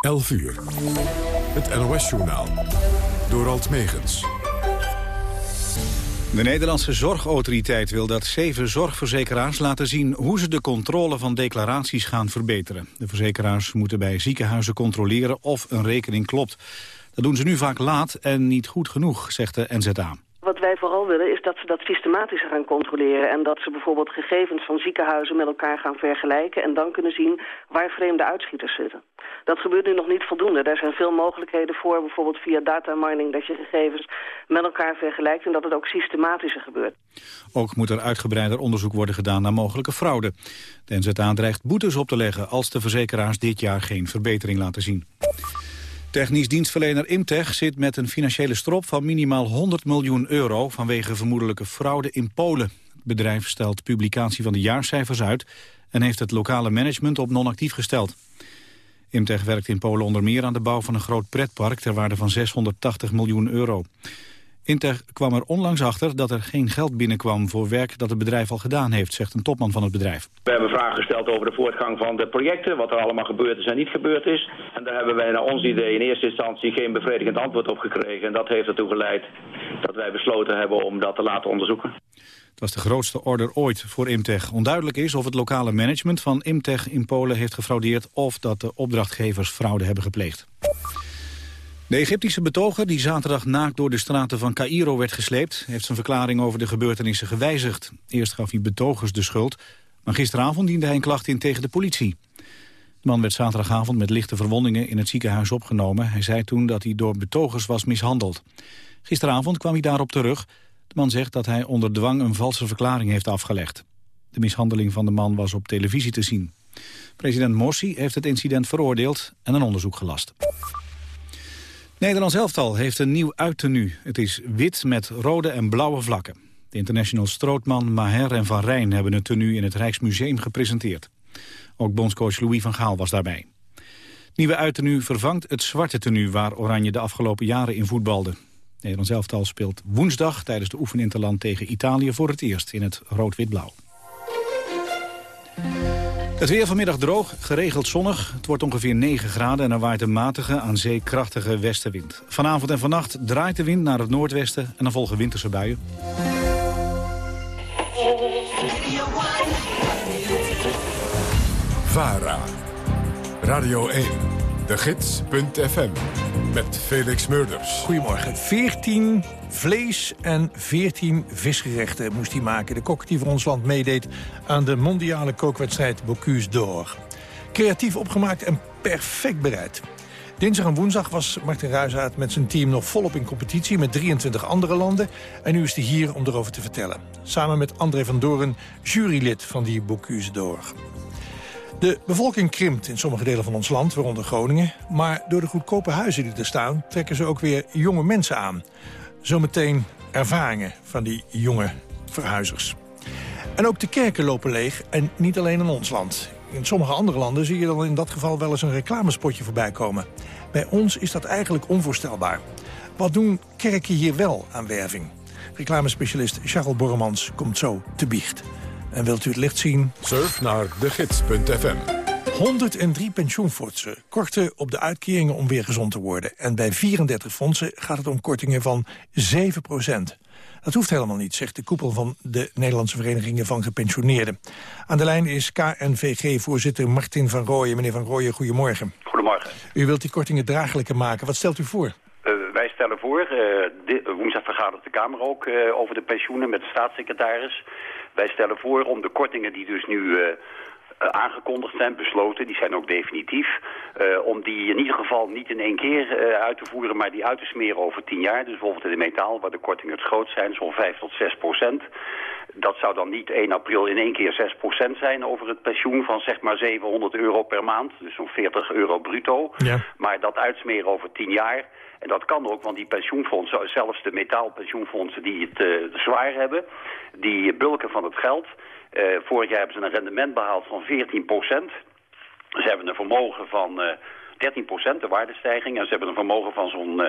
11 uur. Het NOS-journaal. Door Alt Megens. De Nederlandse Zorgautoriteit wil dat zeven zorgverzekeraars laten zien hoe ze de controle van declaraties gaan verbeteren. De verzekeraars moeten bij ziekenhuizen controleren of een rekening klopt. Dat doen ze nu vaak laat en niet goed genoeg, zegt de NZA. Wat wij vooral willen is dat ze dat systematisch gaan controleren. En dat ze bijvoorbeeld gegevens van ziekenhuizen met elkaar gaan vergelijken... en dan kunnen zien waar vreemde uitschieters zitten. Dat gebeurt nu nog niet voldoende. Er zijn veel mogelijkheden voor, bijvoorbeeld via data mining... dat je gegevens met elkaar vergelijkt en dat het ook systematischer gebeurt. Ook moet er uitgebreider onderzoek worden gedaan naar mogelijke fraude. De NZA dreigt boetes op te leggen als de verzekeraars dit jaar geen verbetering laten zien. Technisch dienstverlener Imtech zit met een financiële strop van minimaal 100 miljoen euro vanwege vermoedelijke fraude in Polen. Het bedrijf stelt publicatie van de jaarcijfers uit en heeft het lokale management op non-actief gesteld. Imtech werkt in Polen onder meer aan de bouw van een groot pretpark ter waarde van 680 miljoen euro. Inter kwam er onlangs achter dat er geen geld binnenkwam voor werk dat het bedrijf al gedaan heeft, zegt een topman van het bedrijf. We hebben vragen gesteld over de voortgang van de projecten, wat er allemaal gebeurd is en niet gebeurd is. En daar hebben wij naar ons idee in eerste instantie geen bevredigend antwoord op gekregen. En dat heeft ertoe geleid dat wij besloten hebben om dat te laten onderzoeken. Het was de grootste order ooit voor Imtech. Onduidelijk is of het lokale management van Imtech in Polen heeft gefraudeerd... of dat de opdrachtgevers fraude hebben gepleegd. De Egyptische betoger, die zaterdag naakt door de straten van Cairo werd gesleept... heeft zijn verklaring over de gebeurtenissen gewijzigd. Eerst gaf hij betogers de schuld, maar gisteravond diende hij een klacht in tegen de politie. De man werd zaterdagavond met lichte verwondingen in het ziekenhuis opgenomen. Hij zei toen dat hij door betogers was mishandeld. Gisteravond kwam hij daarop terug. De man zegt dat hij onder dwang een valse verklaring heeft afgelegd. De mishandeling van de man was op televisie te zien. President Morsi heeft het incident veroordeeld en een onderzoek gelast. Nederlands elftal heeft een nieuw uittenu. Het is wit met rode en blauwe vlakken. De international strootman Maher en Van Rijn hebben het tenue in het Rijksmuseum gepresenteerd. Ook bondscoach Louis van Gaal was daarbij. Nieuwe uittenu vervangt het zwarte tenue waar Oranje de afgelopen jaren in voetbalde. Nederlands elftal speelt woensdag tijdens de oefeninterland tegen Italië voor het eerst in het rood-wit-blauw. Het weer vanmiddag droog, geregeld zonnig. Het wordt ongeveer 9 graden en er waait een matige, aan zee krachtige westenwind. Vanavond en vannacht draait de wind naar het noordwesten en dan volgen winterse buien. VARA. Radio 1. De Gids.fm. Met Felix Murders. Goedemorgen. 14 vlees- en 14 visgerechten moest hij maken. De kok die voor ons land meedeed aan de mondiale kookwedstrijd Bocuse d'Or. Creatief opgemaakt en perfect bereid. Dinsdag en woensdag was Martin Ruizaert met zijn team nog volop in competitie... met 23 andere landen. En nu is hij hier om erover te vertellen. Samen met André van Doorn, jurylid van die Bocuse d'Or. De bevolking krimpt in sommige delen van ons land, waaronder Groningen. Maar door de goedkope huizen die er staan... trekken ze ook weer jonge mensen aan. Zometeen ervaringen van die jonge verhuizers. En ook de kerken lopen leeg en niet alleen in ons land. In sommige andere landen zie je dan in dat geval wel eens een reclamespotje voorbij komen. Bij ons is dat eigenlijk onvoorstelbaar. Wat doen kerken hier wel aan werving? Reclamespecialist Charles Borremans komt zo te biecht. En wilt u het licht zien? Surf naar degids.fm. 103 pensioenfondsen korten op de uitkeringen om weer gezond te worden. En bij 34 fondsen gaat het om kortingen van 7% Dat hoeft helemaal niet, zegt de koepel van de Nederlandse Verenigingen van Gepensioneerden. Aan de lijn is KNVG-voorzitter Martin van Rooyen. Meneer van Rooyen, goedemorgen. Goedemorgen. U wilt die kortingen draaglijker maken. Wat stelt u voor? Uh, wij stellen voor, uh, woensdag vergadert de Kamer ook uh, over de pensioenen met de staatssecretaris. Wij stellen voor om de kortingen die dus nu uh, aangekondigd zijn, besloten, die zijn ook definitief, uh, om die in ieder geval niet in één keer uh, uit te voeren, maar die uit te smeren over tien jaar. Dus bijvoorbeeld in de metaal, waar de kortingen het groot zijn, zo'n 5 tot 6 procent. Dat zou dan niet 1 april in één keer 6 procent zijn over het pensioen van zeg maar 700 euro per maand, dus zo'n 40 euro bruto. Ja. Maar dat uitsmeren over tien jaar, en dat kan ook, want die pensioenfondsen, zelfs de metaalpensioenfondsen die het uh, zwaar hebben, die bulken van het geld. Uh, vorig jaar hebben ze een rendement behaald van 14 procent. Ze hebben een vermogen van uh, 13 procent, de waardestijging. En ze hebben een vermogen van zo'n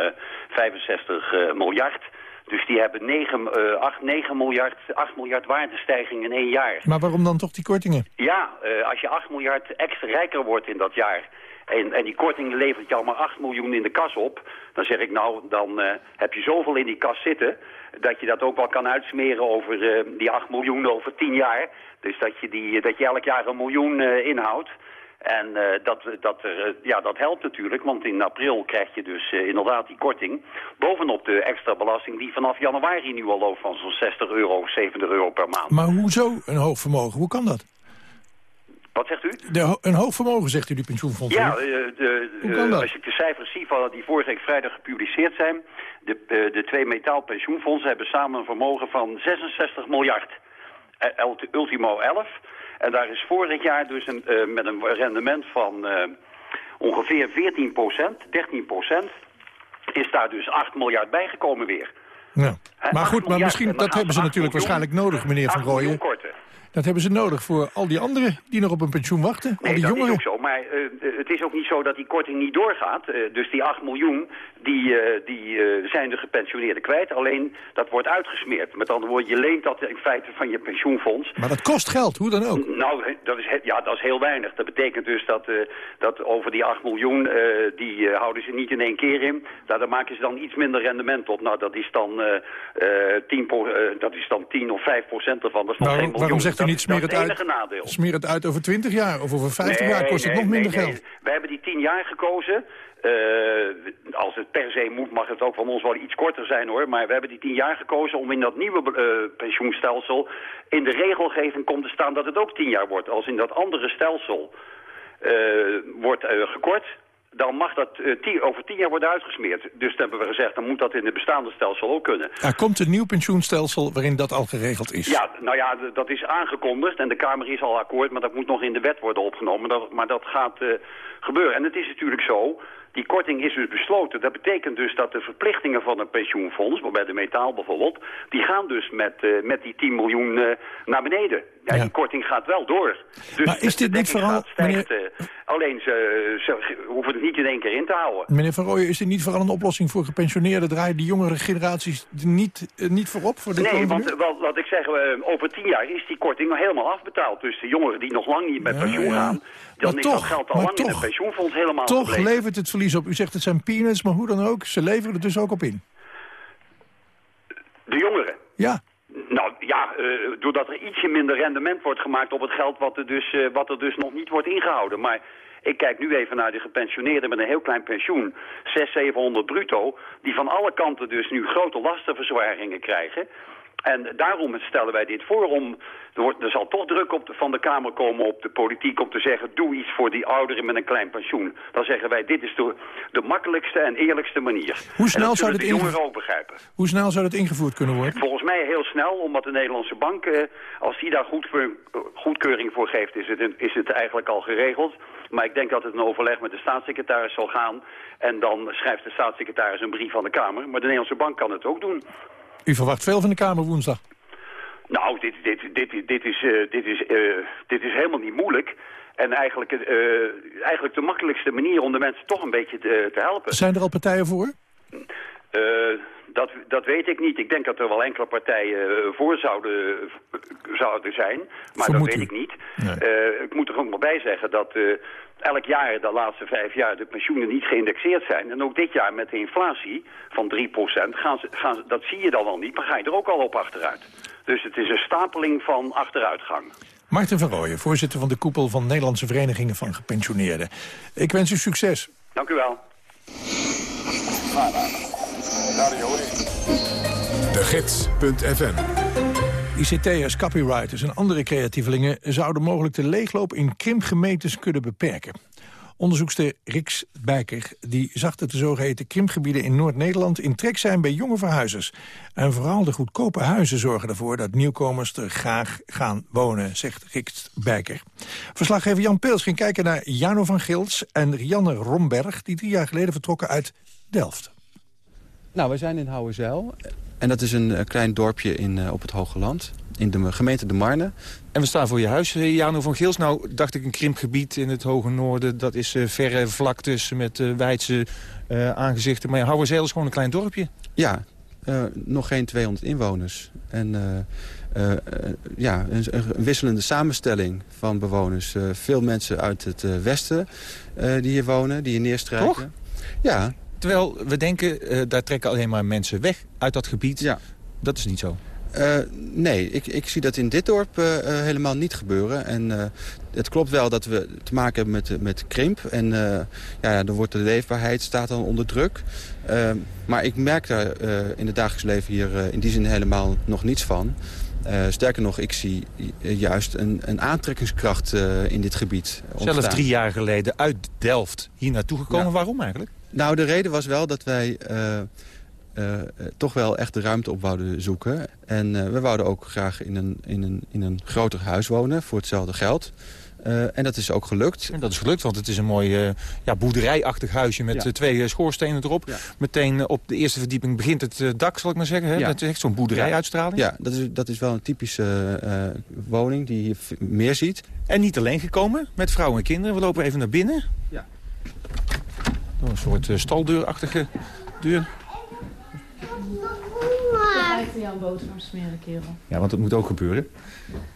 65 miljard. Dus die hebben 9, 8, 9 miljard, 8 miljard waardestijging in één jaar. Maar waarom dan toch die kortingen? Ja, als je 8 miljard extra rijker wordt in dat jaar En, en die korting levert al maar 8 miljoen in de kas op. Dan zeg ik nou, dan uh, heb je zoveel in die kas zitten... dat je dat ook wel kan uitsmeren over uh, die 8 miljoen over 10 jaar. Dus dat je, die, dat je elk jaar een miljoen uh, inhoudt. En uh, dat, dat, uh, ja, dat helpt natuurlijk, want in april krijg je dus inderdaad die korting. Bovenop de extra belasting die vanaf januari nu al loopt van zo'n 60 euro of 70 euro per maand. Maar hoezo een hoog vermogen? Hoe kan dat? Wat zegt u? De, een hoog vermogen, zegt u, die pensioenfonds. Ja, de, de, als ik de cijfers zie van die vorige week vrijdag gepubliceerd zijn... de, de twee metaalpensioenfondsen hebben samen een vermogen van 66 miljard. Ultimo 11... En daar is vorig jaar dus een, uh, met een rendement van uh, ongeveer 14% 13% is daar dus 8 miljard bijgekomen weer. Ja. Maar goed, maar misschien, dat hebben ze natuurlijk waarschijnlijk nodig, meneer Van Rooyen. Dat hebben ze nodig voor al die anderen die nog op een pensioen wachten. Nee, al die dat jongeren. is ook zo. Maar uh, het is ook niet zo dat die korting niet doorgaat. Uh, dus die 8 miljoen, die, uh, die zijn de gepensioneerden kwijt. Alleen, dat wordt uitgesmeerd. Met andere woorden, je leent dat in feite van je pensioenfonds. Maar dat kost geld, hoe dan ook. Nou, dat is, ja, dat is heel weinig. Dat betekent dus dat, dat over die 8 miljoen, die houden ze niet in één keer in. Nou, daar maken ze dan iets minder rendement op. Nou, dat is dan, 10, dat is dan 10 of 5 procent ervan. Dat is nog nou, geen miljoen. Waarom zegt u niet smeer het, uit, nadeel. smeer het uit over 20 jaar of over 50 nee, jaar? Kost nee, het nog minder nee, geld? Wij hebben die 10 jaar gekozen. Uh, als het per se moet, mag het ook van ons wel iets korter zijn hoor. Maar we hebben die 10 jaar gekozen om in dat nieuwe uh, pensioenstelsel... in de regelgeving komt te staan dat het ook 10 jaar wordt. Als in dat andere stelsel uh, wordt gekort dan mag dat uh, tien, over tien jaar worden uitgesmeerd. Dus dan hebben we gezegd, dan moet dat in het bestaande stelsel ook kunnen. Er komt een nieuw pensioenstelsel waarin dat al geregeld is. Ja, nou ja, dat is aangekondigd en de Kamer is al akkoord... maar dat moet nog in de wet worden opgenomen. Dat, maar dat gaat uh, gebeuren. En het is natuurlijk zo, die korting is dus besloten. Dat betekent dus dat de verplichtingen van een pensioenfonds, bij de metaal bijvoorbeeld... die gaan dus met, uh, met die 10 miljoen uh, naar beneden. Ja, ja. Die korting gaat wel door. Dus maar is dit niet vooral... Stijgt, meneer... uh, alleen ze, ze, hoeven het niet in één keer in te houden. Meneer Van Rooyen, is dit niet vooral een oplossing voor gepensioneerden? Draaien die jongere generaties niet, niet voorop? Voor de nee, want wel, wat ik zeg, over tien jaar is die korting nog helemaal afbetaald. Dus de jongeren die nog lang niet met pensioen ja, gaan... dan is toch, dat geld al lang toch, in het pensioenfonds helemaal Toch gebleven. levert het verlies op. U zegt het zijn peanuts, maar hoe dan ook, ze leveren er dus ook op in. De jongeren? Ja. Nou ja, uh, doordat er ietsje minder rendement wordt gemaakt op het geld wat er, dus, uh, wat er dus nog niet wordt ingehouden. Maar ik kijk nu even naar de gepensioneerden met een heel klein pensioen, 600, 700 bruto, die van alle kanten dus nu grote lastenverzwaringen krijgen. En daarom stellen wij dit voor om... Er, wordt, er zal toch druk op de, van de Kamer komen op de politiek om te zeggen... doe iets voor die ouderen met een klein pensioen. Dan zeggen wij, dit is de, de makkelijkste en eerlijkste manier. Hoe snel zou jongeren ook begrijpen. Hoe snel zou dat ingevoerd kunnen worden? Volgens mij heel snel, omdat de Nederlandse bank... Eh, als die daar goed voor, goedkeuring voor geeft, is het, is het eigenlijk al geregeld. Maar ik denk dat het een overleg met de staatssecretaris zal gaan. En dan schrijft de staatssecretaris een brief aan de Kamer. Maar de Nederlandse bank kan het ook doen. U verwacht veel van de Kamer woensdag? Nou, dit, dit, dit, dit, is, uh, dit, is, uh, dit is helemaal niet moeilijk. En eigenlijk, uh, eigenlijk de makkelijkste manier om de mensen toch een beetje te, te helpen. Zijn er al partijen voor? dat, dat weet ik niet. Ik denk dat er wel enkele partijen voor zouden, zouden zijn. Maar Vermoed dat weet u? ik niet. Nee. ik moet er ook maar bij zeggen dat elk jaar, de laatste vijf jaar, de pensioenen niet geïndexeerd zijn. En ook dit jaar met de inflatie van 3%, gaan ze, gaan ze, dat zie je dan al niet, maar ga je er ook al op achteruit. Dus het is een stapeling van achteruitgang. Maarten van Rooyen, voorzitter van de koepel van Nederlandse Verenigingen van Gepensioneerden. Ik wens u succes. Dank u wel. De Gids.fm ICT'ers, copywriters en andere creatievelingen zouden mogelijk de leegloop in krimpgemeentes kunnen beperken. Onderzoekster Rix Bijker die zag dat de zogeheten krimpgebieden in Noord-Nederland in trek zijn bij jonge verhuizers. En vooral de goedkope huizen zorgen ervoor dat nieuwkomers er graag gaan wonen, zegt Rix Bijker. Verslaggever Jan Peels ging kijken naar Jano van Gils en Rianne Romberg, die drie jaar geleden vertrokken uit Delft. Nou, we zijn in Houwezeil. En dat is een klein dorpje in, uh, op het Hoge Land, in de gemeente De Marne. En we staan voor je huis, Jano van Gils. Nou, dacht ik, een krimpgebied in het Hoge Noorden. Dat is uh, verre vlaktes met uh, wijdse aangezichten. Maar Houwerzeel is gewoon een klein dorpje. Ja, nog geen 200 inwoners. En ja, een, een, wisselende samenstelling van bewoners. veel mensen uit het westen die hier wonen, die hier neerstrijken. Toch? Ja. Terwijl we denken, daar trekken alleen maar mensen weg uit dat gebied. Ja. Dat is niet zo. Uh, nee, ik, ik zie dat in dit dorp uh, helemaal niet gebeuren. En uh, het klopt wel dat we te maken hebben met, met krimp. En ja, dan wordt de leefbaarheid staat dan onder druk. maar ik merk daar in het dagelijks leven hier in die zin helemaal nog niets van. sterker nog, ik zie juist een, een aantrekkingskracht in dit gebied ontstaan. Zelf drie jaar geleden uit Delft hier naartoe gekomen. Ja. Waarom eigenlijk? Nou, de reden was wel dat wij... Uh, toch wel echt de ruimte op wouden zoeken. En uh, we wouden ook graag in een, in, een, in een groter huis wonen voor hetzelfde geld. Uh, en dat is ook gelukt. En dat is gelukt, want het is een mooi ja, boerderijachtig huisje met ja. twee schoorstenen erop. Ja. Meteen op de eerste verdieping begint het dak, zal ik maar zeggen. Hè? Ja. Dat is echt zo'n boerderijuitstraling. Ja, dat is, dat is wel een typische woning die je meer ziet. En niet alleen gekomen, met vrouwen en kinderen. We lopen even naar binnen. Ja. Een soort staldeurachtige deur. lijkt jouw boterham smeren, kerel. Ja, want dat moet ook gebeuren.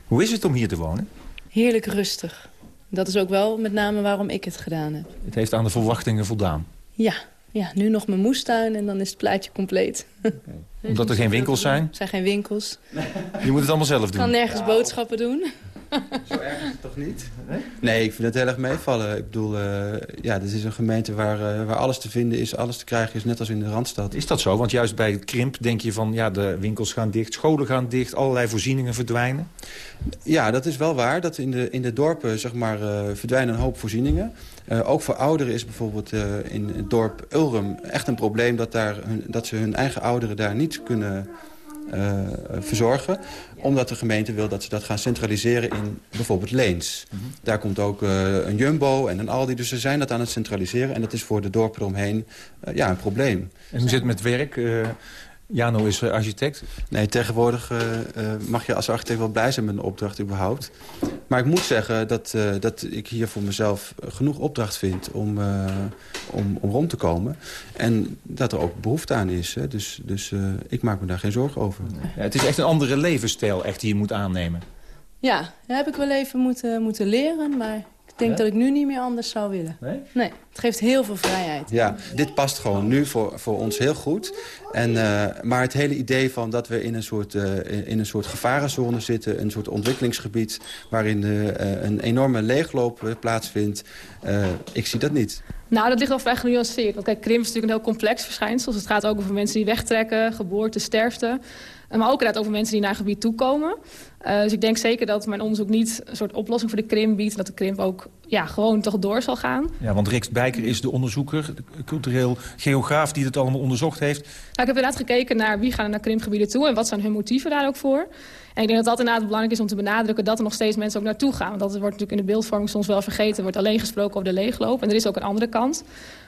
Hoe is het om hier te wonen? Heerlijk rustig. Dat is ook wel met name waarom ik het gedaan heb. Het heeft aan de verwachtingen voldaan? Ja, ja nu nog mijn moestuin en dan is het plaatje compleet. Okay. Omdat er geen winkels zijn? Er zijn geen winkels. Je moet het allemaal zelf doen? Ik kan nergens boodschappen doen. Zo erg is het toch niet? Nee? nee, ik vind het heel erg meevallen. Ik bedoel, uh, ja, dit is een gemeente waar, uh, waar alles te vinden is, alles te krijgen is, net als in de Randstad. Is dat zo? Want juist bij Krimp denk je van, ja, de winkels gaan dicht, scholen gaan dicht, allerlei voorzieningen verdwijnen. Ja, dat is wel waar. Dat in de, in de dorpen, zeg maar, uh, verdwijnen een hoop voorzieningen. ook voor ouderen is bijvoorbeeld in het dorp Ulrum echt een probleem... dat, daar hun, dat ze hun eigen ouderen daar niet kunnen uh, verzorgen. Omdat de gemeente wil dat ze dat gaan centraliseren in bijvoorbeeld Leens. Mm -hmm. Daar komt ook uh, een Jumbo en een Aldi. Dus ze zijn dat aan het centraliseren. En dat is voor de dorpen eromheen uh, ja, een probleem. En hoe zit het met werk? Jano is architect. Nee, tegenwoordig uh, uh, mag je als architect wel blij zijn met een opdracht überhaupt. Maar ik moet zeggen dat, uh, dat ik hier voor mezelf genoeg opdracht vind om, om, om rond te komen. En dat er ook behoefte aan is. Hè. Dus, dus ik maak me daar geen zorgen over. Ja, het is echt een andere levensstijl echt die je moet aannemen. Ja, dat heb ik wel even moeten, moeten leren, maar denk ja? dat ik nu niet meer anders zou willen. Nee? Nee, het geeft heel veel vrijheid. Ja, dit past gewoon nu voor, voor ons heel goed. En, uh, maar het hele idee van dat we in een, soort, uh, in een soort gevarenzone zitten... een soort ontwikkelingsgebied waarin uh, een enorme leegloop plaatsvindt... ik zie dat niet. Nou, dat ligt wel vrij genuanceerd. Want kijk, krimp is natuurlijk een heel complex verschijnsel. Dus het gaat ook over mensen die wegtrekken, geboorte, sterfte. Maar ook inderdaad over mensen die naar het gebied toekomen. Uh, dus ik denk zeker dat mijn onderzoek niet een soort oplossing voor de krimp biedt. Dat de krimp ook ja, gewoon toch door zal gaan. Ja, want Riks Bijker is de onderzoeker, de cultureel geograaf die het allemaal onderzocht heeft. Nou, ik heb inderdaad gekeken naar wie gaan er naar krimpgebieden toe en wat zijn hun motieven daar ook voor. En ik denk dat dat inderdaad belangrijk is om te benadrukken dat er nog steeds mensen ook naartoe gaan. Want dat wordt natuurlijk in de beeldvorming soms wel vergeten. Er wordt alleen gesproken over de leegloop. En er is ook een andere kant.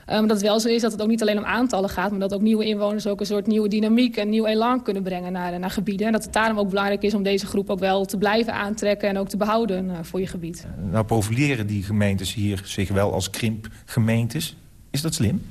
Um, dat het wel zo is dat het ook niet alleen om aantallen gaat... maar dat ook nieuwe inwoners ook een soort nieuwe dynamiek en nieuw elan kunnen brengen naar, naar gebieden. En dat het daarom ook belangrijk is om deze groep ook wel te blijven aantrekken... en ook te behouden uh, voor je gebied. Nou profileren die gemeentes hier zich wel als krimpgemeentes. Is dat slim?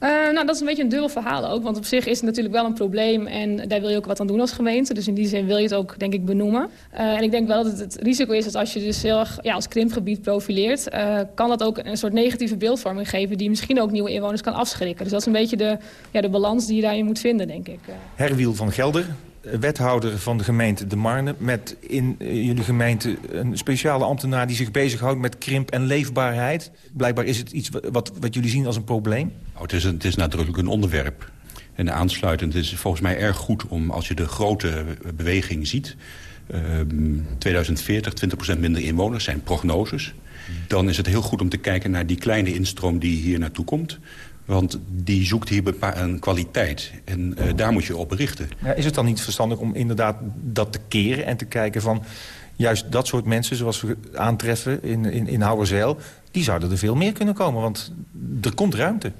Uh, nou, dat is een beetje een dubbel verhaal ook. Want op zich is het natuurlijk wel een probleem en daar wil je ook wat aan doen als gemeente. Dus in die zin wil je het ook, denk ik, benoemen. Uh, en ik denk wel dat het, risico is dat als je dus heel erg ja, als krimpgebied profileert... Uh, kan dat ook een soort negatieve beeldvorming geven... die misschien ook nieuwe inwoners kan afschrikken. Dus dat is een beetje de, ja, de balans die je daarin moet vinden, denk ik. Herwiel van Gelder, wethouder van de gemeente De Marne... met in jullie gemeente een speciale ambtenaar die zich bezighoudt met krimp en leefbaarheid. Blijkbaar is het iets wat, wat jullie zien als een probleem. Oh, het, is het is nadrukkelijk een onderwerp. En aansluitend is het volgens mij erg goed om, als je de grote beweging ziet... Uh, 2040, 20% minder inwoners zijn prognoses. Dan is het heel goed om te kijken naar die kleine instroom die hier naartoe komt. Want die zoekt hier een kwaliteit. En uh, daar moet je op richten. Ja, is het dan niet verstandig om inderdaad dat te keren en te kijken van... juist dat soort mensen zoals we aantreffen in, in, in Houwerzijl... die zouden er veel meer kunnen komen, want er komt ruimte.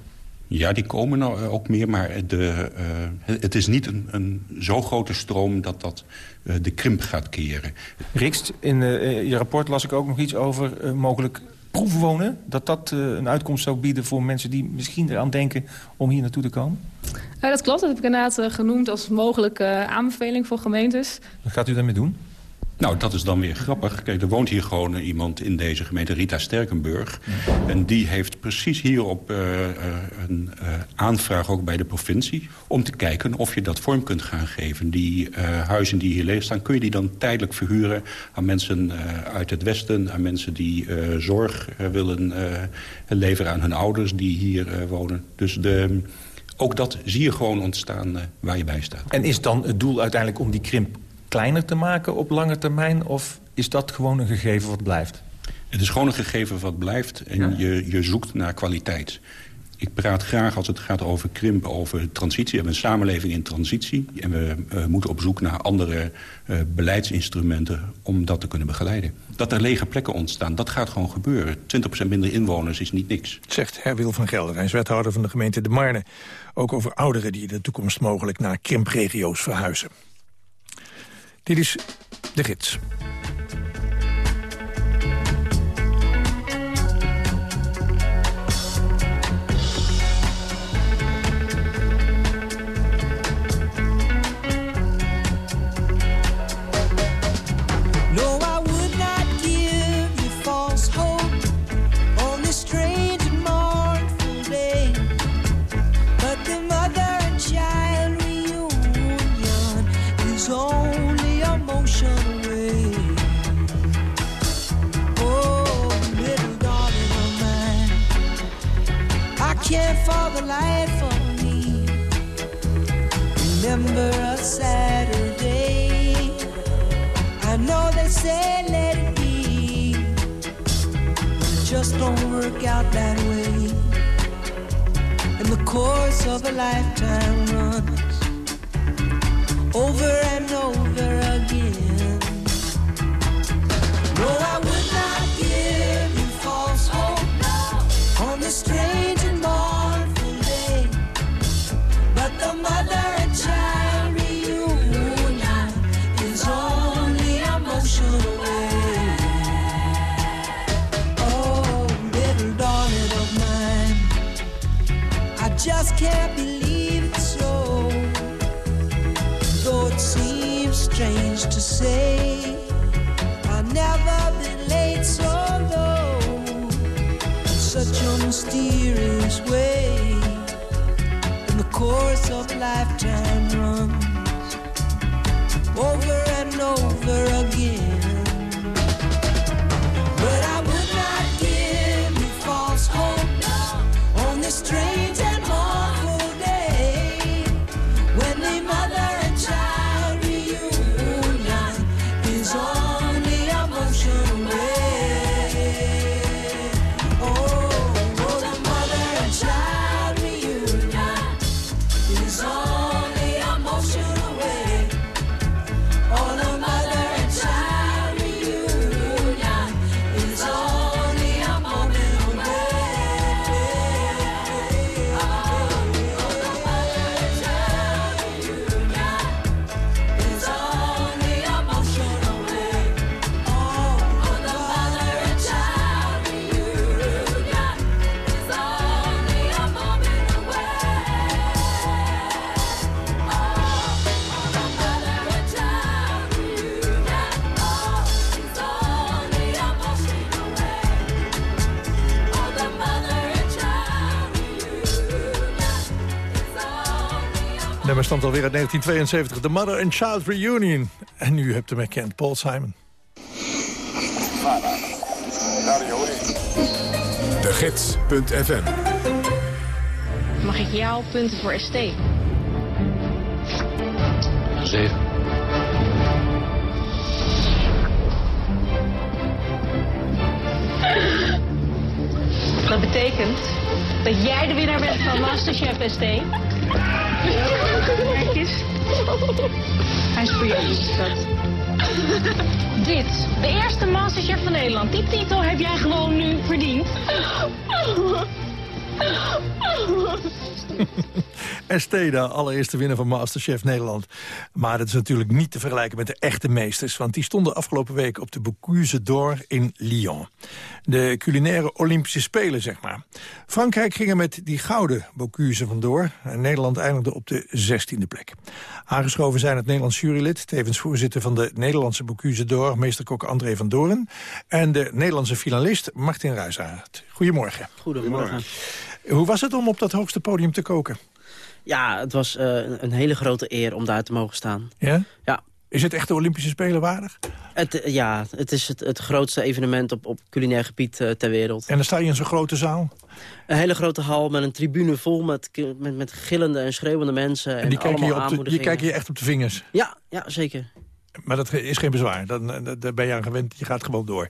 Ja, die komen nou ook meer, maar de, uh, het is niet een, een zo grote stroom dat dat uh, de krimp gaat keren. Rikst, in je rapport las ik ook nog iets over mogelijk proefwonen? Dat dat uh, een uitkomst zou bieden voor mensen die misschien eraan denken om hier naartoe te komen? Ja, dat klopt. Dat heb ik inderdaad genoemd als mogelijke aanbeveling voor gemeentes. Wat gaat u daarmee doen? Nou, dat is dan weer grappig. Kijk, er woont hier gewoon iemand in deze gemeente, Rita Sterkenburg. En die heeft precies hierop uh, een uh, aanvraag ook bij de provincie... om te kijken of je dat vorm kunt gaan geven. Die huizen die hier leeg staan, kun je die dan tijdelijk verhuren... aan mensen uit het westen, aan mensen die zorg willen leveren aan hun ouders... die hier wonen. Dus de, ook dat zie je gewoon ontstaan waar je bij staat. En is dan het doel uiteindelijk om die krimp kleiner te maken op lange termijn? Of is dat gewoon een gegeven wat blijft? Het is gewoon een gegeven wat blijft en je, je zoekt naar kwaliteit. Ik praat graag als het gaat over krimp, over transitie. We hebben een samenleving in transitie. En we uh, moeten op zoek naar andere uh, beleidsinstrumenten om dat te kunnen begeleiden. Dat er lege plekken ontstaan, dat gaat gewoon gebeuren. 20% minder inwoners is niet niks. Zegt Herwil van Gelder, hij is wethouder van de gemeente De Marne. Ook over ouderen die in de toekomst mogelijk naar krimpregio's verhuizen. Dit is De Gids. The life of me. Remember a Saturday. I know they say let it be. but It just don't work out that way. And the course of a lifetime runs over and over again. Lifetime nummer stond alweer uit 1972. The Mother and Child Reunion. En nu hebt u hem herkend, Paul Simon. De Gids.fm Mag ik jouw punten voor ST? Zeven. Dat betekent dat jij de winnaar bent van Masterchef ST. Kijk eens. Hij is voor jou, dat. Dit, de eerste Masterchef van Nederland. Die titel heb jij gewoon nu verdiend. Esteda, allereerste winnaar van Masterchef Nederland. Maar dat is natuurlijk niet te vergelijken met de echte meesters... want die stonden afgelopen week op de Bocuse d'Or in Lyon. De culinaire Olympische Spelen, zeg maar. Frankrijk ging er met die gouden Bocuse vandoor... en Nederland eindigde op de 16e plek. Aangeschoven zijn het Nederlands jurylid... tevens voorzitter van de Nederlandse Bocuse d'Or... meesterkok André van Doorn... en de Nederlandse finalist Martin Ruisaert. Goedemorgen. Goedemorgen. Hoe was het om op dat hoogste podium te koken? Ja, het was eh, een hele grote eer om daar te mogen staan. Ja? Ja. Is het echt de Olympische Spelen waardig? Het, eh, ja, het is het, het grootste evenement op, op culinair gebied eh, ter wereld. En dan sta je in zo'n grote zaal? Een hele grote hal met een tribune vol met, met, met gillende en schreeuwende mensen. En, En die kijken je, op de, die kijken je echt op de vingers? Ja, ja, zeker. Maar dat is geen bezwaar. Dan, eh, daar ben je aan gewend. Je gaat gewoon door.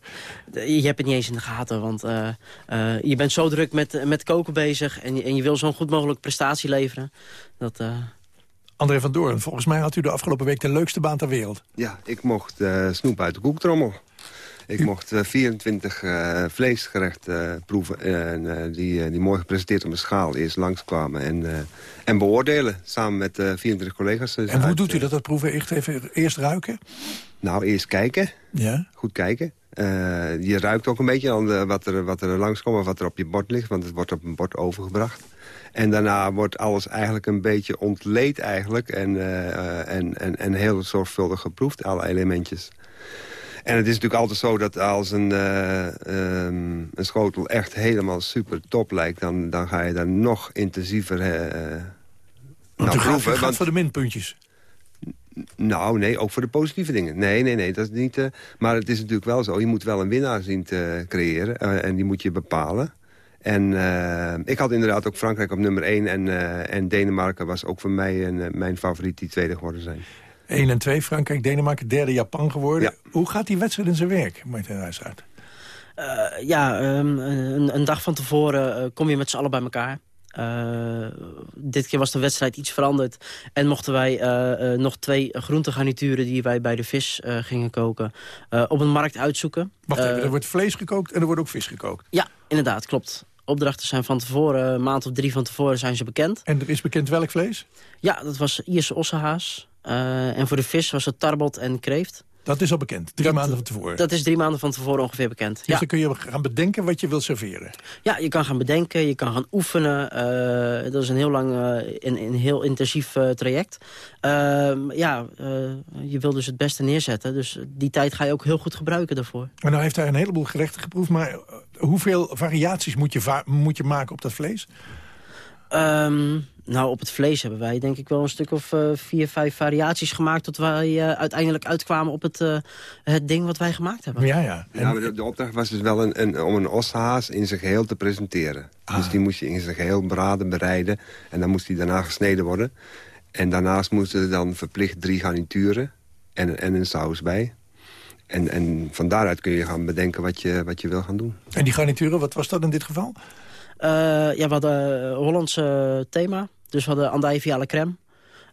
Je hebt het niet eens in de gaten, want eh, eh, je bent zo druk met, met koken bezig... en je, en je wil zo'n goed mogelijk prestatie leveren. Dat, eh, André van Doorn, volgens mij had u de afgelopen week de leukste baan ter wereld. Ja, ik mocht eh, snoep uit de koektrommel. Ik mocht eh, 24 eh, vleesgerechten eh, proeven en, eh, die, eh, die mooi gepresenteerd op een schaal eerst langskwamen en, eh, en beoordelen samen met eh 24 collega's. Dus En hoe uit, doet u eh, dat, dat proeven? Echt even eerst ruiken? Nou, eerst kijken. Ja. Goed kijken. Eh, je ruikt ook een beetje aan de- wat, er, wat er langskomt en wat er op je bord ligt. Want het wordt op een bord overgebracht. En daarna wordt alles eigenlijk een beetje ontleed eigenlijk. En, eh, eh, en, en, en heel zorgvuldig geproefd, alle elementjes. En het is natuurlijk altijd zo dat als een, eh, ehm, een schotel echt helemaal super top lijkt... dan, dan ga je daar nog intensiever eh Want proeven. gaat want- voor de minpuntjes. nou, nee, ook voor de positieve dingen. Nee, nee, nee, dat is niet... eh, maar het is natuurlijk wel zo, je moet wel een winnaar zien te creëren. en die moet je bepalen. En ik had inderdaad ook Frankrijk op nummer 1. En, en Denemarken was ook voor mij een, mijn favoriet die tweede geworden zijn. 1 en 2, Frankrijk, Denemarken, derde Japan geworden. Hoe gaat die wedstrijd in zijn werk, Martin Ruijsaert? Eh, ja, ehm, een, een dag van tevoren eh, kom je met z'n allen bij elkaar. Eh, dit keer was de wedstrijd iets veranderd. En mochten wij eh, eh, nog twee groentegarnituren... die wij bij de vis eh, gingen koken, eh, op een markt uitzoeken. Wacht even, er wordt vlees gekookt en er wordt ook vis gekookt. Ja, inderdaad, klopt. Opdrachten zijn van tevoren, een maand of drie van tevoren zijn ze bekend. En er is bekend welk vlees? Ja, dat was Ierse ossenhaas. Eh, en voor de vis was het tarbot en kreeft. Dat is al bekend, drie Dat- maanden van tevoren. Dat is drie maanden van tevoren ongeveer bekend. Dus Ja. dan kun je gaan bedenken wat je wilt serveren. Ja, je kan gaan bedenken, je kan gaan oefenen. Eh, dat is een heel lang, eh, een, een heel intensief traject. Ehm, ja, je wil dus het beste neerzetten. Dus die tijd ga je ook heel goed gebruiken daarvoor. Maar nou heeft hij een heleboel gerechten geproefd. Maar hoeveel variaties moet je, moet je maken op dat vlees? Ehm, nou, op het vlees hebben wij denk ik wel een stuk of eh, vier, vijf variaties gemaakt... tot wij eh, uiteindelijk uitkwamen op het, eh, het ding wat wij gemaakt hebben. Ja, ja. Ja, de, de opdracht was dus wel een, een, om een oshaas in zijn geheel te presenteren. Dus die moest je in zijn geheel braden, bereiden. En dan moest die daarna gesneden worden. En daarnaast moesten er dan verplicht drie garnituren en, en een saus bij. En, en van daaruit kun je gaan bedenken wat je, wat je wil gaan doen. En die garnituren, wat was dat in dit geval? Eh, ja, we hadden een Hollandse thema. Dus we hadden andijvie à la crème.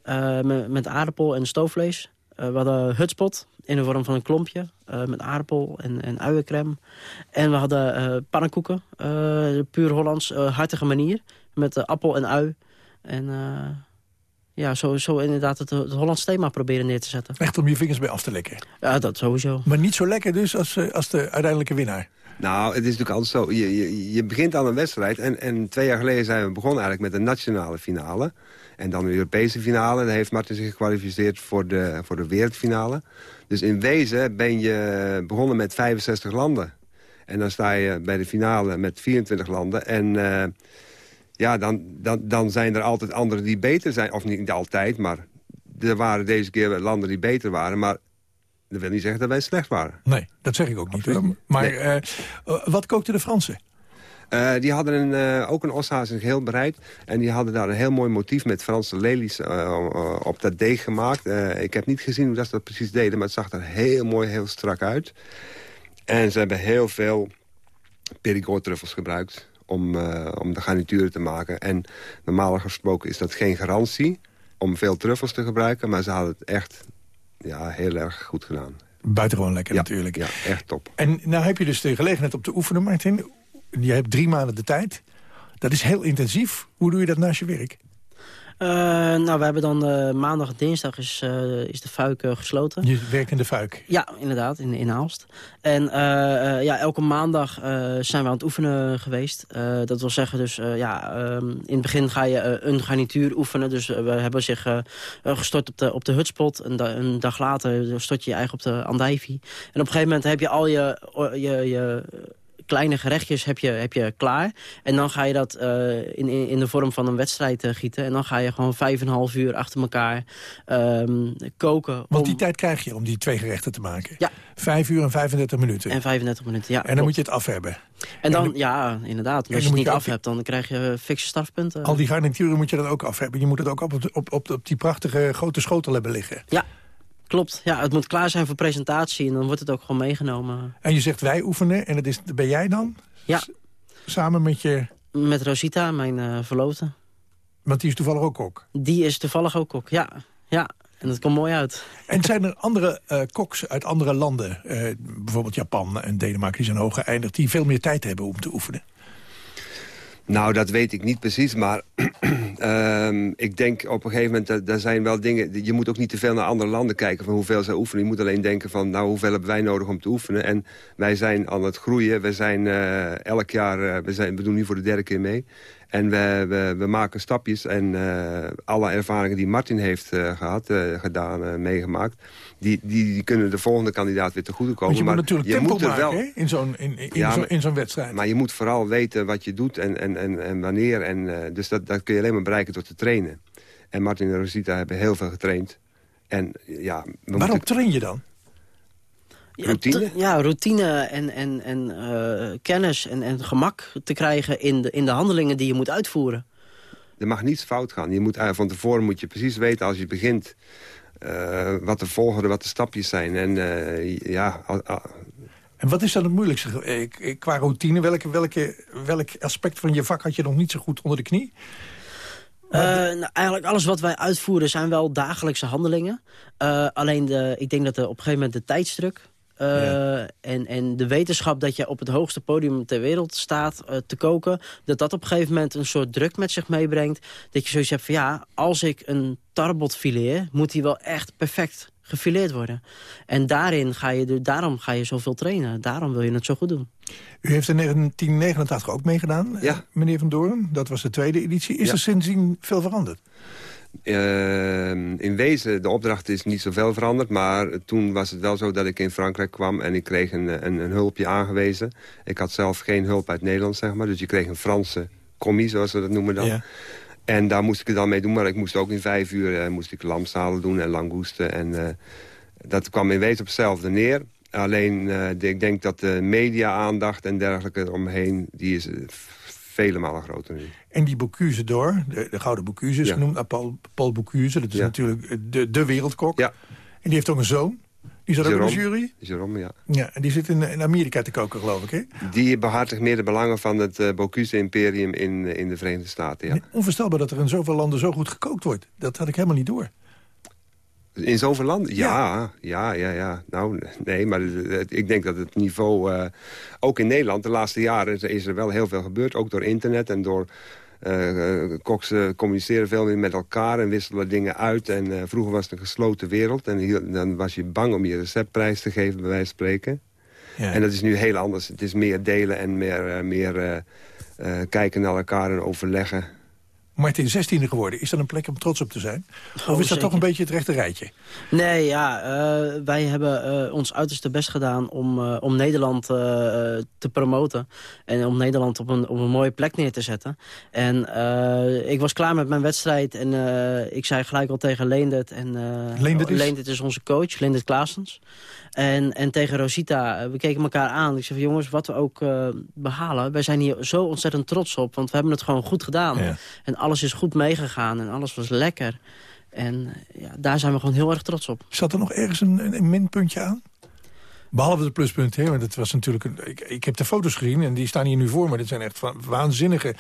eh, met, met aardappel en stoofvlees. Eh, we hadden hutspot in de vorm van een klompje. eh, met aardappel en, en uiencrème. En we hadden eh pannenkoeken. eh, puur Hollands, eh, hartige manier. Met eh, appel en ui. En eh, ja, zo, zo inderdaad het, het Hollands thema proberen neer te zetten. Echt om je vingers bij af te lekken. Ja, dat sowieso. Maar niet zo lekker dus als, eh, als de uiteindelijke winnaar. Nou, het is natuurlijk altijd zo. Je, je, begint aan een wedstrijd. En, en twee jaar geleden zijn we begonnen eigenlijk met de nationale finale. En dan de Europese finale. Daar heeft Martin zich gekwalificeerd voor de, voor de wereldfinale. Dus in wezen ben je begonnen met 65 landen. En dan sta je bij de finale met 24 landen. En eh, ja, dan, dan, dan zijn er altijd anderen die beter zijn. Of niet altijd, maar er waren deze keer landen die beter waren. Maar dat wil niet zeggen dat wij slecht waren. Nee, dat zeg ik ook niet. hoor. Maar Nee. eh, eh, wat kookten de Fransen? Eh, die hadden een, ook een oshaas in geheel bereid. En die hadden daar een heel mooi motief met Franse lelies op dat deeg gemaakt. Ik heb niet gezien hoe dat ze dat precies deden, maar het zag er heel mooi, heel strak uit. En ze hebben heel veel Périgord-truffels gebruikt om, om de garnituren te maken. En normaal gesproken is dat geen garantie om veel truffels te gebruiken. Maar ze hadden het echt ja, heel erg goed gedaan. Buitengewoon lekker Ja, natuurlijk. Ja, echt top. En nou heb je dus de gelegenheid om te oefenen, Martin. Je hebt drie maanden de tijd. Dat is heel intensief. Hoe doe je dat naast je werk? Eh, nou, we hebben dan eh, maandag en dinsdag is, eh, is de fuik gesloten. Je werkt in de fuik. Ja, inderdaad, in, in Aalst. En ja, elke maandag zijn we aan het oefenen geweest. Dat wil zeggen dus, ja, ehm, in het begin ga je een garnituur oefenen. Dus we hebben zich gestort op de, op de hutspot. Da- een dag later stort je je eigen op de andijvie. En op een gegeven moment heb je al je, je, je kleine gerechtjes heb je, heb je klaar. En dan ga je dat eh, in, in, de vorm van een wedstrijd eh, gieten. En dan ga je gewoon vijf en een half uur achter elkaar ehm, koken. Want om- die tijd krijg je om die twee gerechten te maken. Ja. Vijf uur en 35 minuten. En 35 minuten, ja. En dan moet je het af hebben. En dan, ja, inderdaad. Als je dan het niet af hebt, dan krijg je fikse strafpunten. Al die garnituren moet je dat ook af hebben. Je moet het ook op, op, op, op die prachtige grote schotel hebben liggen. Ja, klopt. Ja, het moet klaar zijn voor presentatie en dan wordt het ook gewoon meegenomen. En je zegt wij oefenen en dat is, ben jij dan? Ja. S- Samen met je... Met Rosita, mijn eh verloofde. Want die is toevallig ook kok. Die is toevallig ook kok, ja. Ja, en dat komt mooi uit. En zijn er andere eh, koks uit andere landen, eh, bijvoorbeeld Japan en Denemarken, die zijn hoog geëindigd, die veel meer tijd hebben om te oefenen? Nou, dat weet ik niet precies, maar ehm, ik denk op een gegeven moment... dat er zijn wel dingen... Je moet ook niet te veel naar andere landen kijken van hoeveel zij oefenen. Je moet alleen denken van, nou, hoeveel hebben wij nodig om te oefenen? En wij zijn aan het groeien. We zijn eh, elk jaar... eh, we, zijn, we doen nu voor de derde keer mee. En we, we, we maken stapjes en eh, alle ervaringen die Martin heeft eh, gehad, eh, gedaan, meegemaakt... Die, die, die kunnen de volgende kandidaat weer te goede komen. Want je moet maar natuurlijk je tempo moet er maken wel, in zo'n in, in, Ja, zo- wedstrijd. maar je moet vooral weten wat je doet en, en, en, en wanneer. En, dus dat, dat kun je alleen maar bereiken door te trainen. En Martin en Rosita hebben heel veel getraind. En ja, Waarom moeten- train je dan? Ja, Routine? Ja, routine en, en, en eh, kennis en, en gemak te krijgen in de, in de handelingen die je moet uitvoeren. er mag niets fout gaan. Je moet, eh, van tevoren moet je precies weten als je begint... eh, wat de volgorde, wat de stapjes zijn. En eh, ja, En wat is dan het moeilijkste qua routine? Welke, welke, welk aspect van je vak had je nog niet zo goed onder de knie? Eh, nou, eigenlijk alles wat wij uitvoeren zijn wel dagelijkse handelingen. Eh, alleen de, ik denk dat er op een gegeven moment de tijdsdruk... eh, en, en de wetenschap dat je op het hoogste podium ter wereld staat eh, te koken... dat dat op een gegeven moment een soort druk met zich meebrengt. Dat je zoiets hebt van ja, als ik een tarbot fileer... moet die wel echt perfect gefileerd worden. En daarin ga je, de- daarom ga je zoveel trainen. Daarom wil je het zo goed doen. U heeft in 1989 ook meegedaan, Ja. eh, meneer Van Doorn. Dat was de tweede editie. Is Ja. er sindsdien veel veranderd? Eh, in wezen, de opdracht is niet zoveel veranderd. Maar toen was het wel zo dat ik in Frankrijk kwam en ik kreeg een, een, een hulpje aangewezen. Ik had zelf geen hulp uit Nederland, zeg maar. Dus je kreeg een Franse commie, zoals ze dat noemen dan. Ja. En daar moest ik het dan mee doen. Maar ik moest ook in vijf uur eh, moest ik lamstalen doen en langoesten. En eh, dat kwam in wezen op hetzelfde neer. Alleen, eh, de- ik denk dat de media-aandacht en dergelijke eromheen... die is vele malen groter nu. En die Bocuse d'Or, de, de Gouden Bocuse is Ja. genoemd naar Paul, Paul Bocuse. Dat is Ja. natuurlijk de, de wereldkok. Ja. En die heeft ook een zoon. Die zat ook in de jury. Jerome, ja. Ja, en die zit in, in Amerika te koken, geloof ik, hè? Die behartigt meer de belangen van het uh, Bocuse-imperium in, eh, in de Verenigde Staten, ja. Onvoorstelbaar dat er in zoveel landen zo goed gekookt wordt. Dat had ik helemaal niet door. In zoveel landen? Ja, ja, ja, ja. Nou, nee, maar het- het- ik denk dat het niveau... eh, ook in Nederland, de laatste jaren is, er wel heel veel gebeurd. Ook door internet en door... eh, eh, koks eh, communiceren veel meer met elkaar en wisselen dingen uit. En vroeger was het een gesloten wereld. En hier- dan was je bang om je receptprijs te geven, bij wijze van spreken. Ja. En dat is nu heel anders. Het is meer delen en meer, meer kijken naar elkaar en overleggen. Martin, 16e geworden. Is dat een plek om trots op te zijn? Of Oh, is dat toch een beetje het rechte rijtje? Nee, ja, eh, wij hebben eh, ons uiterste best gedaan om, eh, om Nederland te promoten. En om Nederland op een, op een mooie plek neer te zetten. En ik was klaar met mijn wedstrijd en ik zei gelijk al tegen Leendert. En, Leendert is? Leendert is onze coach, Leendert Klaasens. En, en tegen Rosita, eh, we keken elkaar aan. Ik zei van jongens, wat we ook eh, behalen, wij zijn hier zo ontzettend trots op. Want we hebben het gewoon goed gedaan. Ja. En alles is goed meegegaan en alles was lekker. En eh, ja, daar zijn we gewoon heel erg trots op. Zat er nog ergens een, een, een minpuntje aan? Behalve de pluspunten, hè? want het was natuurlijk een, ik, ik heb de foto's gezien en die staan hier nu voor me. Dit zijn echt van, waanzinnige,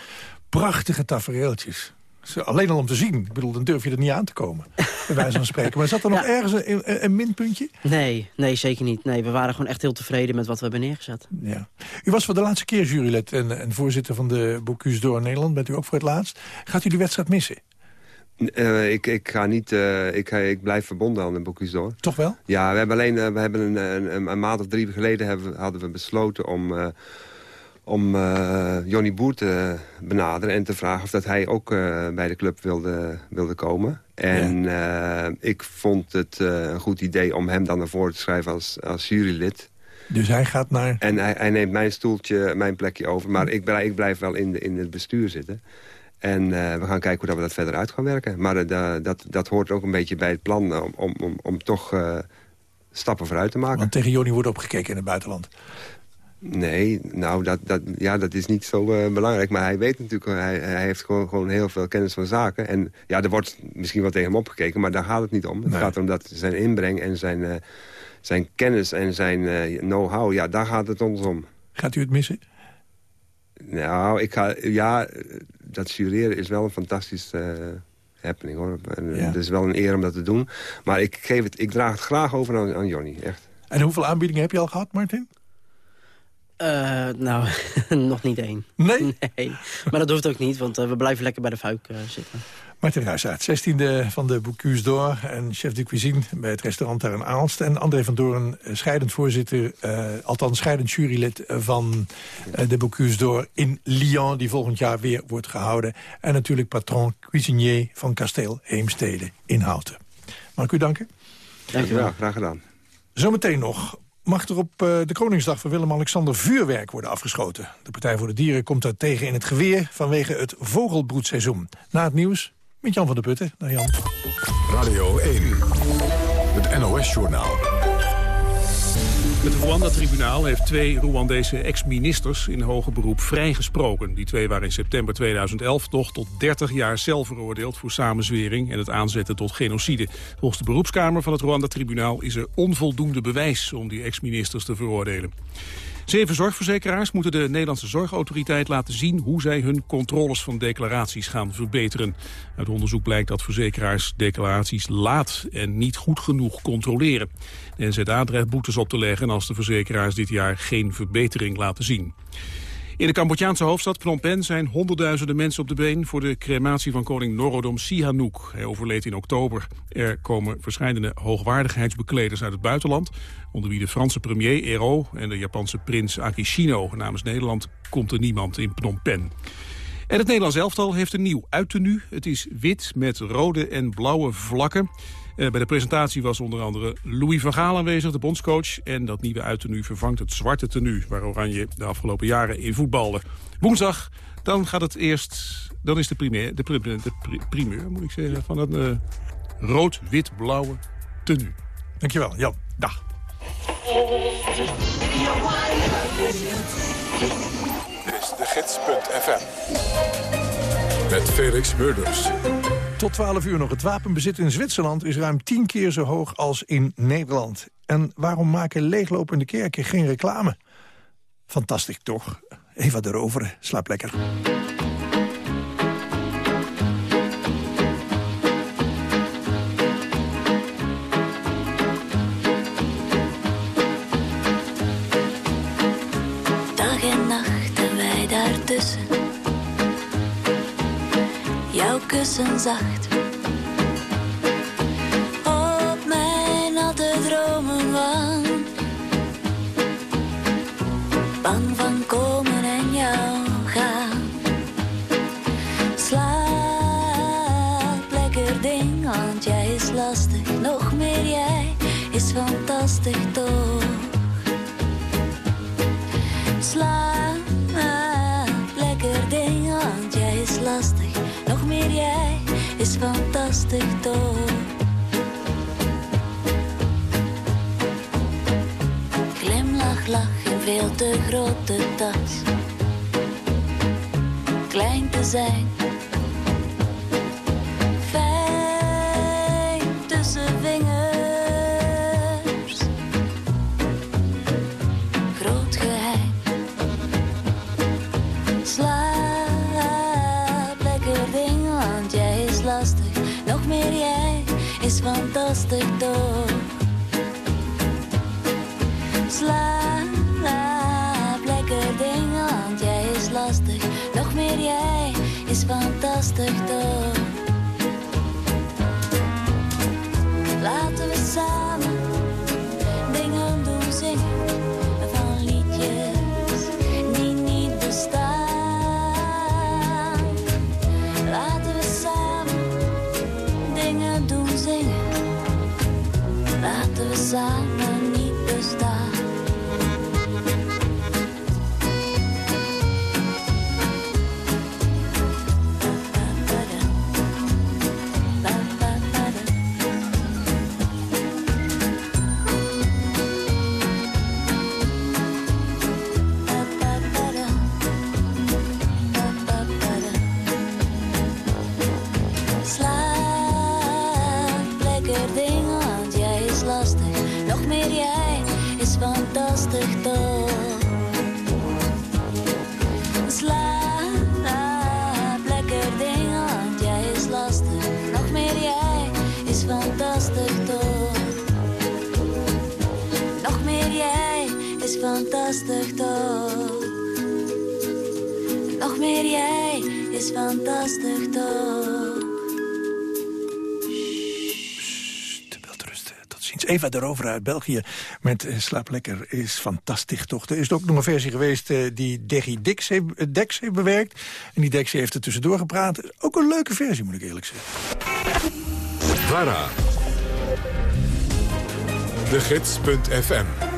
prachtige tafereeltjes. Zo, Alleen al om te zien. Ik bedoel, dan durf je er niet aan te komen. Bij wijze van spreken. Maar zat er nog ergens een, een, een minpuntje? Nee, nee, zeker niet. Nee, we waren gewoon echt heel tevreden met wat we hebben neergezet. Ja. U was voor de laatste keer jurylid en, en voorzitter van de Bocuse d'Or Nederland. Bent u ook voor het laatst. Gaat u die wedstrijd missen? Eh, ik, ik ga niet, eh, ik, ga, ik blijf verbonden aan de Bocuse d'Or. Toch wel? Ja, we hebben alleen eh, we hebben een, een, een maand of drie geleden hebben, hadden we besloten om, eh, om eh, Johnny Boer te benaderen... en te vragen of dat hij ook eh, bij de club wilde, wilde komen. En eh, ik vond het een goed idee om hem dan naar voren te schrijven als, als jurylid. Dus hij gaat naar... En hij, hij neemt mijn stoeltje, mijn plekje over. Maar ik, blijf, ik blijf wel in, de, in het bestuur zitten. En we gaan kijken hoe dat we dat verder uit gaan werken. Maar da- dat, dat hoort ook een beetje bij het plan om, om, om, om toch stappen vooruit te maken. Want tegen Johnny wordt opgekeken in het buitenland. Nee, nou, dat, dat, ja, dat is niet zo eh, belangrijk. Maar hij weet natuurlijk, hij, hij heeft gewoon, gewoon heel veel kennis van zaken. En ja, er wordt misschien wel tegen hem opgekeken, maar daar gaat het niet om. Het Nee. gaat erom dat zijn inbreng en zijn, eh, zijn kennis en zijn eh, know-how, ja, daar gaat het ons om. Gaat u het missen? Nou, ik ga, ja, dat jureren is wel een fantastisch happening, hoor. En, Ja. Het is wel een eer om dat te doen. Maar ik, geef het, ik draag het graag over aan, aan Johnny, echt. En hoeveel aanbiedingen heb je al gehad, Martin? Eh, nou, nog niet één. Nee? Nee, maar dat hoeft ook niet, want eh, we blijven lekker bij de fuik eh, zitten. Martin Huisaert, 16e van de Bocuse d'Or en chef de cuisine bij het restaurant daar in Aalst. En André van Doorn, scheidend voorzitter, eh, althans scheidend jurylid van eh, de Bocuse d'Or in Lyon, die volgend jaar weer wordt gehouden. En natuurlijk patron cuisinier van kasteel Heemstede in Houten. Mag ik u danken? Dank wel. graag gedaan. Zometeen nog. Mag er op eh, de Koningsdag van Willem-Alexander vuurwerk worden afgeschoten? De Partij voor de Dieren komt daar tegen in het geweer... vanwege het vogelbroedseizoen. Na het nieuws met Jan van der Putten. Dag Jan. Radio 1, het NOS-journaal. Het Rwanda-tribunaal heeft twee Rwandese ex-ministers in hoger beroep vrijgesproken. Die twee waren in september 2011 toch tot 30 jaar cel veroordeeld voor samenzwering en het aanzetten tot genocide. Volgens de beroepskamer van het Rwanda-tribunaal is er onvoldoende bewijs om die ex-ministers te veroordelen. Zeven zorgverzekeraars moeten de Nederlandse Zorgautoriteit laten zien hoe zij hun controles van declaraties gaan verbeteren. Uit onderzoek blijkt dat verzekeraars declaraties laat en niet goed genoeg controleren. De NZA dreigt boetes op te leggen als de verzekeraars dit jaar geen verbetering laten zien. In de Cambodjaanse hoofdstad Phnom Penh zijn honderdduizenden mensen op de been voor de crematie van koning Norodom Sihanouk. Hij overleed in oktober. Er komen verschillende hoogwaardigheidsbekleders uit het buitenland, onder wie de Franse premier Ero en de Japanse prins Akishino. Namens Nederland komt er niemand in Phnom Penh. En het Nederlands elftal heeft een nieuw uittenu. Het is wit met rode en blauwe vlakken. Eh, bij de presentatie was onder andere Louis van Gaal aanwezig, de bondscoach. En dat nieuwe uittenu vervangt het zwarte tenue... waar Oranje de afgelopen jaren in voetbalde. Woensdag, dan gaat het eerst... Dan is de primeur, de, pri- de pri- primeur moet ik zeggen, van het eh, rood-wit-blauwe tenue. Dankjewel, Jan. Dag. Dit is de gids.fm. Met Felix Murders. Tot 12 uur nog. Het wapenbezit in Zwitserland is ruim 10 keer zo hoog als in Nederland. En waarom maken leeglopende kerken geen reclame? Fantastisch, toch? Eva de Rovere, slaap lekker. Kussen zacht. Op mijn natte dromen wang. Bang van komen en jou gaan. Slaap lekker ding, want jij is lastig. Nog meer jij is fantastisch toch. Jij is fantastisch toch. Glimlach, lach in veel te grote tas. Klein te zijn. Is fantastisch toch. Slaap lekker ding, want jij is lastig. Nog meer jij is fantastisch toch. Is fantastisch toch. Nog meer jij is fantastisch toch. Tot ziens. Eva de Rover uit België met eh, Slaap Lekker is fantastisch toch. Er is ook nog een versie geweest eh, die Deggy Dix heeft, eh, Dex heeft bewerkt. En die Dex heeft er tussendoor gepraat. Ook een leuke versie moet ik eerlijk zeggen. VARA. De Gids.fm.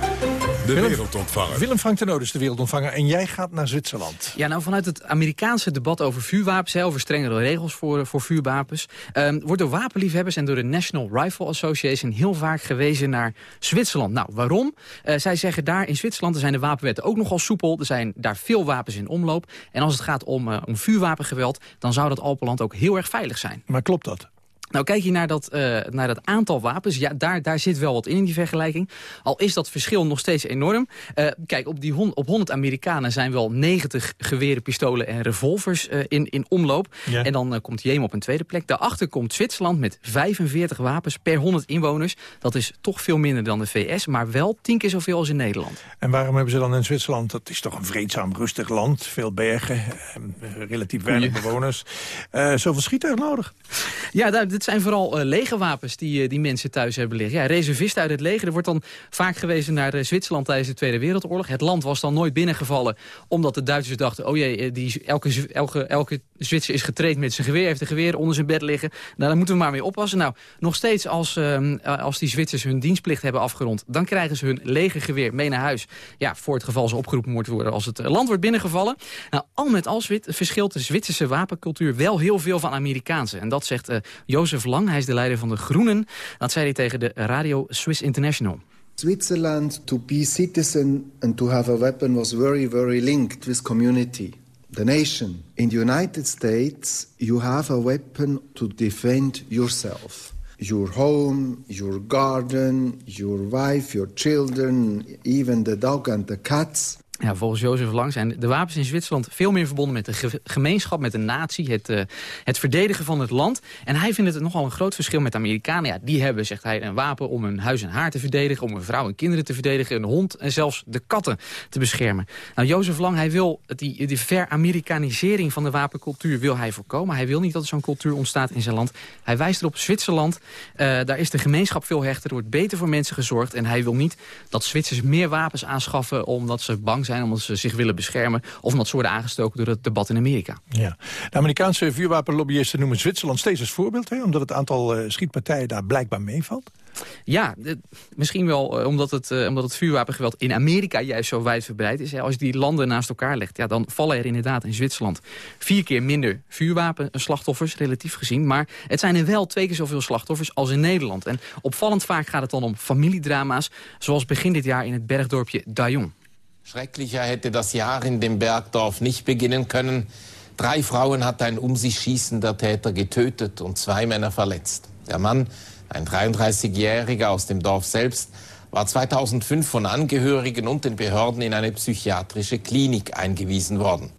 De Willem- wereldontvanger. Willem Frank Tenode is de wereldontvanger en jij gaat naar Zwitserland. Ja, nou vanuit het Amerikaanse debat over vuurwapens, hè, over strengere regels voor, voor vuurwapens, ehm, wordt door wapenliefhebbers en door de National Rifle Association heel vaak gewezen naar Zwitserland. Nou, waarom? Eh, zij zeggen daar in Zwitserland zijn de wapenwetten ook nogal soepel. Er zijn daar veel wapens in omloop. En als het gaat om, eh, om vuurwapengeweld, dan zou dat Alpenland ook heel erg veilig zijn. Maar klopt dat? Nou, kijk je naar dat, eh, naar dat aantal wapens. Ja, daar, daar zit wel wat in in die vergelijking. Al is dat verschil nog steeds enorm. Eh, kijk, op, die hon- op 100 Amerikanen zijn wel 90 geweren, pistolen en revolvers eh, in, in omloop. Ja. En dan komt Jemen op een tweede plek. Daarachter komt Zwitserland met 45 wapens per 100 inwoners. Dat is toch veel minder dan de VS, maar wel tien keer zoveel als in Nederland. En waarom hebben ze dan in Zwitserland, dat is toch een vreedzaam, rustig land, veel bergen, relatief weinig bewoners, zoveel schiettuig nodig? Ja, daar- dit zijn vooral eh, legerwapens die, eh, die mensen thuis hebben liggen. Ja, reservisten uit het leger. Er wordt dan vaak gewezen naar eh, Zwitserland tijdens de Tweede Wereldoorlog. Het land was dan nooit binnengevallen omdat de Duitsers dachten... oh jee, die, elke, elke, elke Zwitser is getraind met zijn geweer, heeft een geweer onder zijn bed liggen. Nou, daar moeten we maar mee oppassen. Nou, nog steeds als, ehm, eh, als die Zwitsers hun dienstplicht hebben afgerond... dan krijgen ze hun legergeweer mee naar huis. Ja, voor het geval ze opgeroepen moeten worden als het land wordt binnengevallen. Nou, al met al verschilt de Zwitserse wapencultuur wel heel veel van Amerikaanse. En dat zegt eh Jozef Lang, hij is de leider van de Groenen. Dat zei hij tegen de radio Swiss International. Switzerland, to be citizen and to have a weapon was very, very linked with community, the nation. In the United States, you have a weapon to defend yourself. Your home, your garden, your wife, your children, even the dog and the cats. Ja, volgens Jozef Lang zijn de wapens in Zwitserland veel meer verbonden met de ge- gemeenschap, met de natie, het, eh, het verdedigen van het land. En hij vindt het nogal een groot verschil met de Amerikanen. Ja, die hebben, zegt hij, een wapen om hun huis en haar te verdedigen, om hun vrouw en kinderen te verdedigen, een hond en zelfs de katten te beschermen. Nou, Jozef Lang, hij wil die, die ver-Amerikanisering van de wapencultuur wil hij voorkomen. Hij wil niet dat zo'n cultuur ontstaat in zijn land. Hij wijst erop, Zwitserland, eh, daar is de gemeenschap veel hechter, er wordt beter voor mensen gezorgd. En hij wil niet dat Zwitsers meer wapens aanschaffen omdat ze bang zijn, omdat ze zich willen beschermen... of omdat ze worden aangestoken door het debat in Amerika. Ja. De Amerikaanse vuurwapenlobbyisten noemen Zwitserland steeds als voorbeeld... Hè, omdat het aantal eh, schietpartijen daar blijkbaar meevalt. Ja, eh, misschien wel eh, omdat, het, omdat het vuurwapengeweld in Amerika juist zo wijdverbreid is. Als je die landen naast elkaar legt, ja, dan vallen er inderdaad in Zwitserland vier keer minder vuurwapenslachtoffers, relatief gezien. Maar het zijn er wel twee keer zoveel slachtoffers als in Nederland. En opvallend vaak gaat het dan om familiedrama's, zoals begin dit jaar in het bergdorpje Dayon. Schrecklicher hätte das Jahr in dem Bergdorf nicht beginnen können. Drei Frauen hat ein um sich schießender Täter getötet und zwei Männer verletzt. Der Mann, ein 33-Jähriger aus dem Dorf selbst, war 2005 von Angehörigen und den Behörden in eine psychiatrische Klinik eingewiesen worden.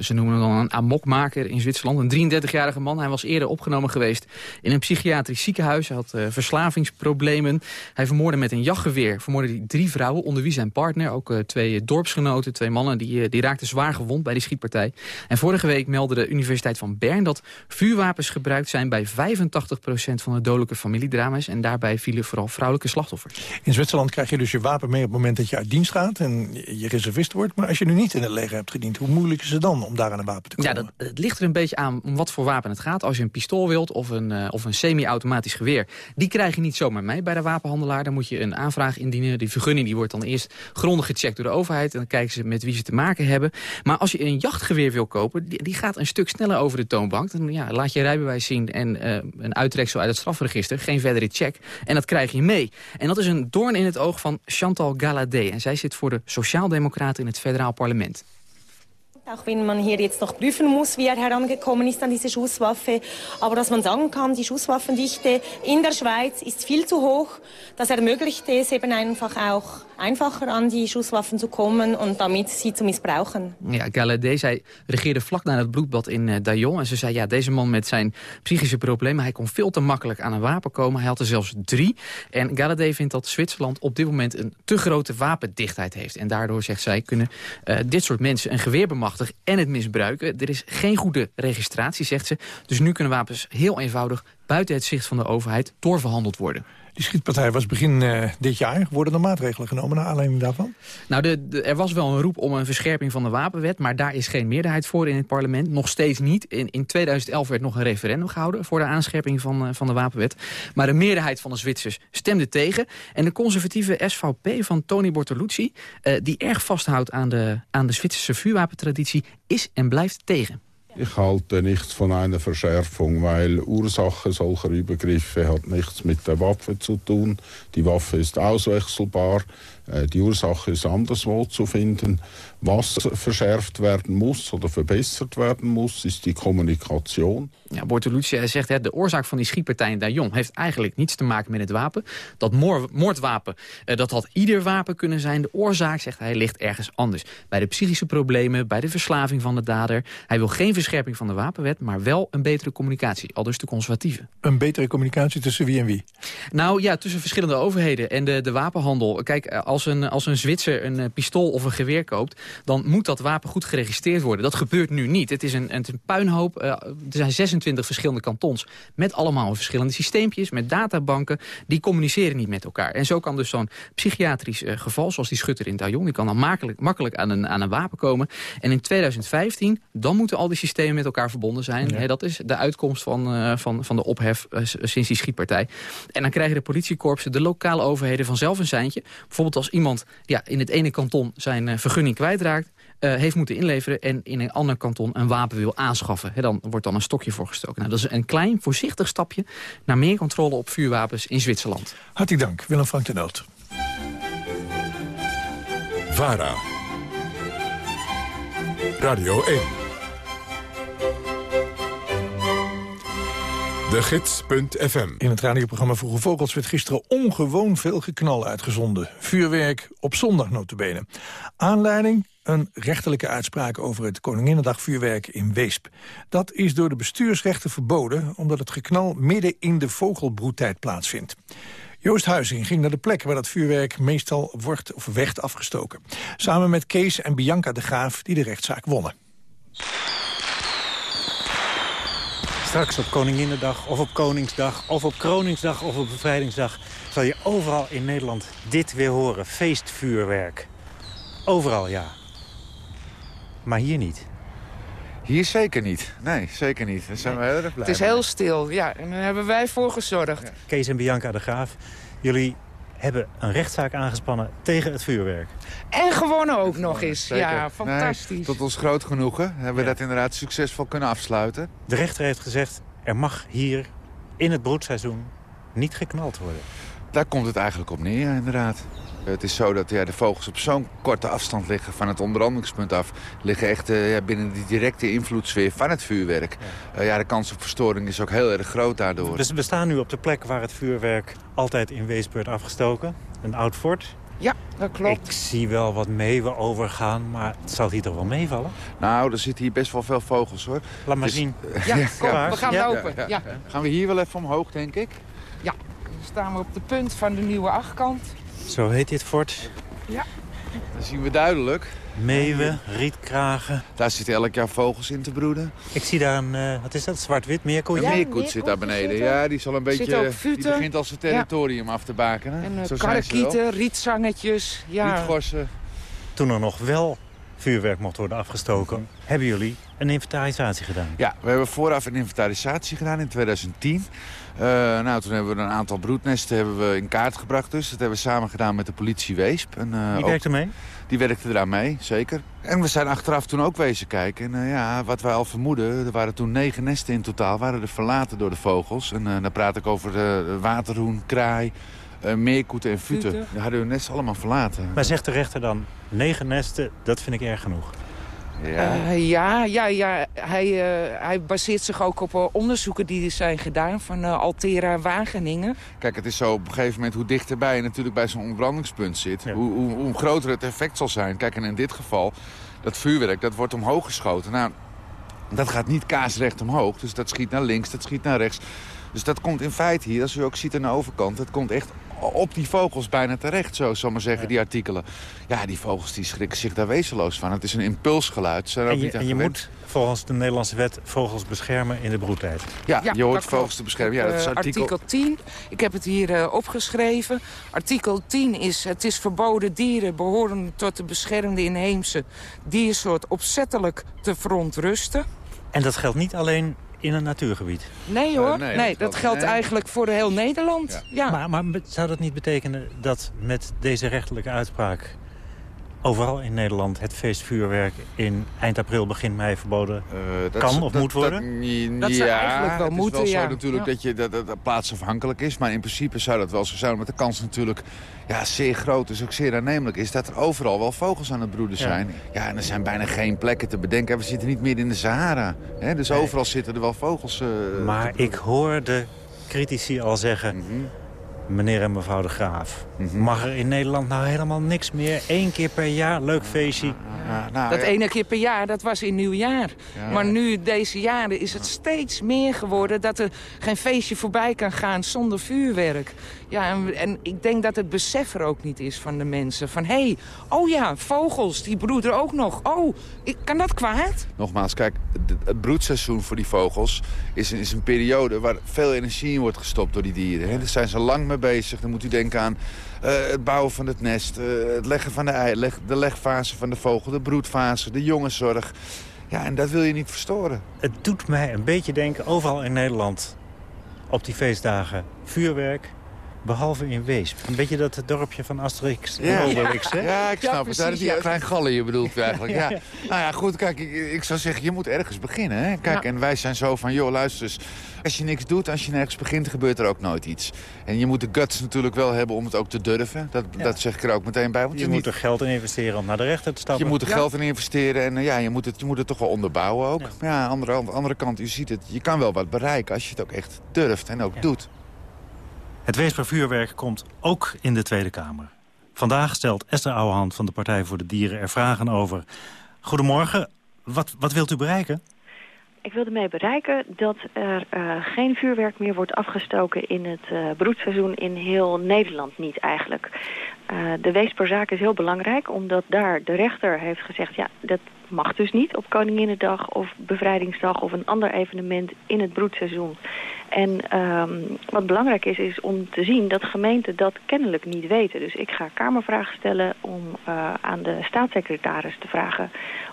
Ze noemen hem dan een amokmaker in Zwitserland. Een 33-jarige man. Hij was eerder opgenomen geweest in een psychiatrisch ziekenhuis. Hij had uh, verslavingsproblemen. Hij vermoordde met een jachtgeweer vermoordde hij drie vrouwen, onder wie zijn partner. Ook uh, twee dorpsgenoten, twee mannen, die, uh, die raakten zwaar gewond bij die schietpartij. En vorige week meldde de Universiteit van Bern dat vuurwapens gebruikt zijn bij 85% van de dodelijke familiedrama's. En daarbij vielen vooral vrouwelijke slachtoffers. In Zwitserland krijg je dus je wapen mee op het moment dat je uit dienst gaat en je reservist wordt. Maar als je nu niet in het leger hebt gediend, hoe moeilijk het dan om daar aan een wapen te komen? Ja, dat, het ligt er een beetje aan om wat voor wapen het gaat. Als je een pistool wilt of een, uh, of een semi-automatisch geweer, die krijg je niet zomaar mee bij de wapenhandelaar. Dan moet je een aanvraag indienen. Die vergunning die wordt dan eerst grondig gecheckt door de overheid. En dan kijken ze met wie ze te maken hebben. Maar als je een jachtgeweer wil kopen, die, die gaat een stuk sneller over de toonbank. Dan ja, laat je rijbewijs zien en uh, een uittreksel uit het strafregister. Geen verdere check. En dat krijg je mee. En dat is een doorn in het oog van Chantal Galadé. En zij zit voor de Sociaaldemocraten in het federaal parlement. Auch wenn man hier jetzt noch prüfen muss, wie er herangekommen ist an diese Schusswaffe. Aber dass man sagen kann, die Schusswaffendichte in der Schweiz ist viel zu hoch. Das ermöglicht es eben einfach auch einfacher an die Schusswaffen zu kommen und damit sie zu missbrauchen. Ja, Galadé, zij regeerde vlak na het bloedbad in uh, Dayon. En ze zei, ja, deze man met zijn psychische problemen... hij kon veel te makkelijk aan een wapen komen. Hij had er zelfs drie. En Galadé vindt dat Zwitserland op dit moment een te grote wapendichtheid heeft. En daardoor, zegt zij, kunnen uh, dit soort mensen een geweer bemachtigen en het misbruiken. Er is geen goede registratie, zegt ze. Dus nu kunnen wapens heel eenvoudig buiten het zicht van de overheid doorverhandeld worden. Die schietpartij was begin uh, dit jaar. Worden er maatregelen genomen naar aanleiding daarvan? Nou, de, er was wel een roep om een verscherping van de wapenwet... maar daar is geen meerderheid voor in het parlement. Nog steeds niet. In, in 2011 werd nog een referendum gehouden... voor de aanscherping van, uh, van de wapenwet. Maar de meerderheid van de Zwitsers stemde tegen. En de conservatieve SVP van Tony Bortolucci... Uh, die erg vasthoudt aan de, aan de Zwitserse vuurwapentraditie... is en blijft tegen. Ich halte nichts von einer Verschärfung, weil Ursache solcher Übergriffe hat nichts mit der Waffe zu tun. Die Waffe ist auswechselbar. Die Ursache ist anderswo zu finden. Was verschärft werden muss oder verbessert werden muss, ist die Kommunikation. Ja, Bortolucci zegt, hè, de oorzaak van die schietpartij in Dayon heeft eigenlijk niets te maken met het wapen. Dat moordwapen, eh, dat had ieder wapen kunnen zijn. De oorzaak, zegt hij, ligt ergens anders. Bij de psychische problemen, bij de verslaving van de dader. Hij wil geen verscherping van de wapenwet, maar wel een betere communicatie. Al dus de conservatieven. Een betere communicatie tussen wie en wie? Nou ja, tussen verschillende overheden en de, de wapenhandel. Kijk, als een, als een Zwitser een uh, pistool of een geweer koopt... dan moet dat wapen goed geregistreerd worden. Dat gebeurt nu niet. Het is een, het is een puinhoop. Uh, er zijn 26 verschillende kantons met allemaal verschillende systeempjes... met databanken, die communiceren niet met elkaar. En zo kan dus zo'n psychiatrisch uh, geval, zoals die schutter in Dajon... die kan dan makkelijk, makkelijk aan, een, aan een wapen komen. En in 2015, dan moeten al die systemen met elkaar verbonden zijn. Ja. He, dat is de uitkomst van, van, van de ophef sinds die schietpartij. En dan krijgen de politiekorpsen, de lokale overheden vanzelf een seintje. Bijvoorbeeld als iemand ja, in het ene kanton zijn uh, vergunning kwijtraakt... Uh, heeft moeten inleveren en in een ander kanton een wapen wil aanschaffen. He, dan wordt dan een stokje voor gestoken. Nou, dat is een klein, voorzichtig stapje naar meer controle op vuurwapens in Zwitserland. Hartelijk dank, Willem Frank de Noot. VARA. Radio 1. De Gids.fm. In het radioprogramma Vroege Vogels werd gisteren ongewoon veel geknal uitgezonden. Vuurwerk op zondag notabene. Aanleiding? Een rechterlijke uitspraak over het Koninginnedag vuurwerk in Weesp. Dat is door de bestuursrechten verboden... omdat het geknal midden in de vogelbroedtijd plaatsvindt. Joost Huizing ging naar de plek waar dat vuurwerk meestal wordt of werd afgestoken. Samen met Kees en Bianca de Graaf die de rechtszaak wonnen. Straks op Koninginnedag of op Koningsdag of op Kroningsdag of op Bevrijdingsdag... zal je overal in Nederland dit weer horen. Feestvuurwerk. Overal, ja. Maar hier niet. Hier zeker niet. Nee, zeker niet. Daar zijn we heel erg blij Het is heel stil, ja. En daar hebben wij voor gezorgd. Ja. Kees en Bianca de Graaf, jullie hebben een rechtszaak aangespannen tegen het vuurwerk. En gewonnen ook nog eens. Zeker. Ja, fantastisch. Nee, tot ons groot genoegen hebben we ja. dat inderdaad succesvol kunnen afsluiten. De rechter heeft gezegd, er mag hier in het broedseizoen niet geknald worden. Daar komt het eigenlijk op neer, inderdaad. Het is zo dat ja, de vogels op zo'n korte afstand liggen van het onderhandelingspunt af. Liggen echt uh, ja, binnen die directe invloedssfeer van het vuurwerk. Ja. Uh, ja, de kans op verstoring is ook heel erg groot daardoor. Dus we staan nu op de plek waar het vuurwerk altijd in Weesp werd afgestoken. Een oud fort. Ja, dat klopt. Ik zie wel wat meeuwen overgaan, maar het zal hier toch wel meevallen? Nou, er zitten hier best wel veel vogels, hoor. Laat maar Dus- zien. Ja, kom, we gaan lopen. Ja. Gaan we hier wel even omhoog, denk ik? Ja, dan staan we op de punt van de nieuwe achtkant. Zo heet dit fort. Ja. Dat zien we duidelijk. Meeuwen, rietkragen. Daar zitten elk jaar vogels in te broeden. Ik zie daar een, eh, wat is dat, zwart-wit meerkoetje? Een meerkoet zit daar beneden. Ja, die zal een beetje... Die begint al zijn territorium af te bakenen. En uh, rietzangetjes. Ja. Rietgorsen. Toen er nog wel vuurwerk mocht worden afgestoken, hebben jullie een inventarisatie gedaan. Ja, we hebben vooraf een inventarisatie gedaan in 2010. Eh, nou, toen hebben we een aantal broednesten hebben we in kaart gebracht. Dus dat hebben we samen gedaan met de politie Weesp. En, eh, ook- werkte mee? Die werkte eraan mee, zeker. En we zijn achteraf toen ook wezen kijken. En eh, ja, wat wij al vermoeden, er waren toen negen nesten in totaal... waren er verlaten door de vogels. En dan praat ik over de waterhoen, kraai, meerkoeten en futen. Die hadden hun nest allemaal verlaten. Maar zegt de rechter dan, negen nesten, dat vind ik erg genoeg. Ja. Eh, ja, ja, ja. Hij, eh, hij baseert zich ook op eh, onderzoeken die zijn gedaan van eh, Altera Wageningen. Kijk, het is zo op een gegeven moment hoe dichterbij je natuurlijk bij zo'n ontbrandingspunt zit. Hoe, hoe, hoe groter het effect zal zijn. Kijk, en in dit geval, dat vuurwerk, dat wordt omhoog geschoten. Nou, dat gaat niet kaasrecht omhoog. Dus dat schiet naar links, dat schiet naar rechts. Dus dat komt in feite hier, als u ook ziet aan de overkant... dat komt echt op die vogels bijna terecht, zo zal maar zeggen, die artikelen. Ja, die vogels die schrikken zich daar wezenloos van. Het is een impulsgeluid. Ze zijn ook En je, niet en je moet volgens de Nederlandse wet vogels beschermen in de broedtijd. Ja, je hoort vogels klopt. te beschermen. Ja, dat is Eh, artikel... 10. Ik heb het hier eh, opgeschreven. Artikel 10 is... Het is verboden dieren behoren tot de beschermde inheemse diersoort opzettelijk te verontrusten. En dat geldt niet alleen in een natuurgebied. Nee hoor, Eh, nee, nee, dat dat geldt- nee. eigenlijk voor heel Nederland. Ja. Maar, maar be- zou dat niet betekenen dat met deze rechterlijke uitspraak... overal in Nederland het feestvuurwerk in eind april, begin mei verboden Eh, dat kan is- of dat- moet worden? Dat, Dat ja, zou eigenlijk wel het moeten, is wel ja. zo natuurlijk Ja. dat, je, dat, dat, dat plaatsafhankelijk is. Maar in principe zou dat wel zo zijn. Omdat de kans natuurlijk ja, zeer groot is, ook zeer aannemelijk is... dat er overal wel vogels aan het broeden zijn. Ja, en er zijn bijna geen plekken te bedenken. We zitten niet meer in de Sahara. Hè? Dus overal zitten er wel vogels. eh, Maar ik hoor de critici al zeggen... Mhm. meneer en mevrouw de Graaf... mag er in Nederland nou helemaal niks meer? Eén keer per jaar, leuk feestje. nou, Dat ja. ene keer per jaar, dat was in nieuwjaar. Ja. Maar nu, deze jaren, is het steeds meer geworden... dat er geen feestje voorbij kan gaan zonder vuurwerk. Ja, en, en ik denk dat het besef er ook niet is van de mensen. Van, hé, hey, oh ja, vogels, die broeden ook nog. Oh, ik, kan dat kwaad? Nogmaals, kijk, het- broedseizoen voor die vogels is, een- is een periode waar veel energie in wordt gestopt door die dieren. Hè. Daar zijn ze lang mee bezig. Dan moet u denken aan het bouwen van het nest, eh, het leggen van de ei, de legfase van de vogel, de broedfase, de jongenszorg. Ja, en dat wil je niet verstoren. Het doet mij een beetje denken, overal in Nederland... op die feestdagen vuurwerk, behalve in Weesp. Een beetje dat dorpje van Asterix en Obelix, hè? Ja, ik Ja, snap het. Daar is precies, die ja. klein gallen je bedoelt eigenlijk. Ja, Ja, ja. Nou ja, goed, kijk, ik, ik zou zeggen, je moet ergens beginnen. Hè? Kijk, Ja. en wij zijn zo van, joh, luister eens. Als je niks doet, als je nergens begint, gebeurt er ook nooit iets. En je moet de guts natuurlijk wel hebben om het ook te durven. Dat, dat zeg ik er ook meteen bij. Want Je het moet niet- er geld in investeren om naar de rechter te stappen. je moet er Ja. geld in investeren en eh, ja, je, moet het, je moet het toch wel onderbouwen ook. Ja, aan de andere, aan de andere kant, u ziet het, je kan wel wat bereiken als je het ook echt durft en ook doet. Het Weesper vuurwerk komt ook in de Tweede Kamer. Vandaag stelt Esther Ouwehand van de Partij voor de Dieren er vragen over. Goedemorgen, wat, wat wilt u bereiken? Ik wilde mee bereiken dat er eh, geen vuurwerk meer wordt afgestoken in het eh, broedseizoen in heel Nederland niet eigenlijk. Eh, de weesperzaak is heel belangrijk omdat daar de rechter heeft gezegd... ja, dat mag dus niet op Koninginnedag of Bevrijdingsdag of een ander evenement in het broedseizoen. En ehm, wat belangrijk is, is om te zien dat gemeenten dat kennelijk niet weten. Dus ik ga Kamervragen stellen om eh, aan de staatssecretaris te vragen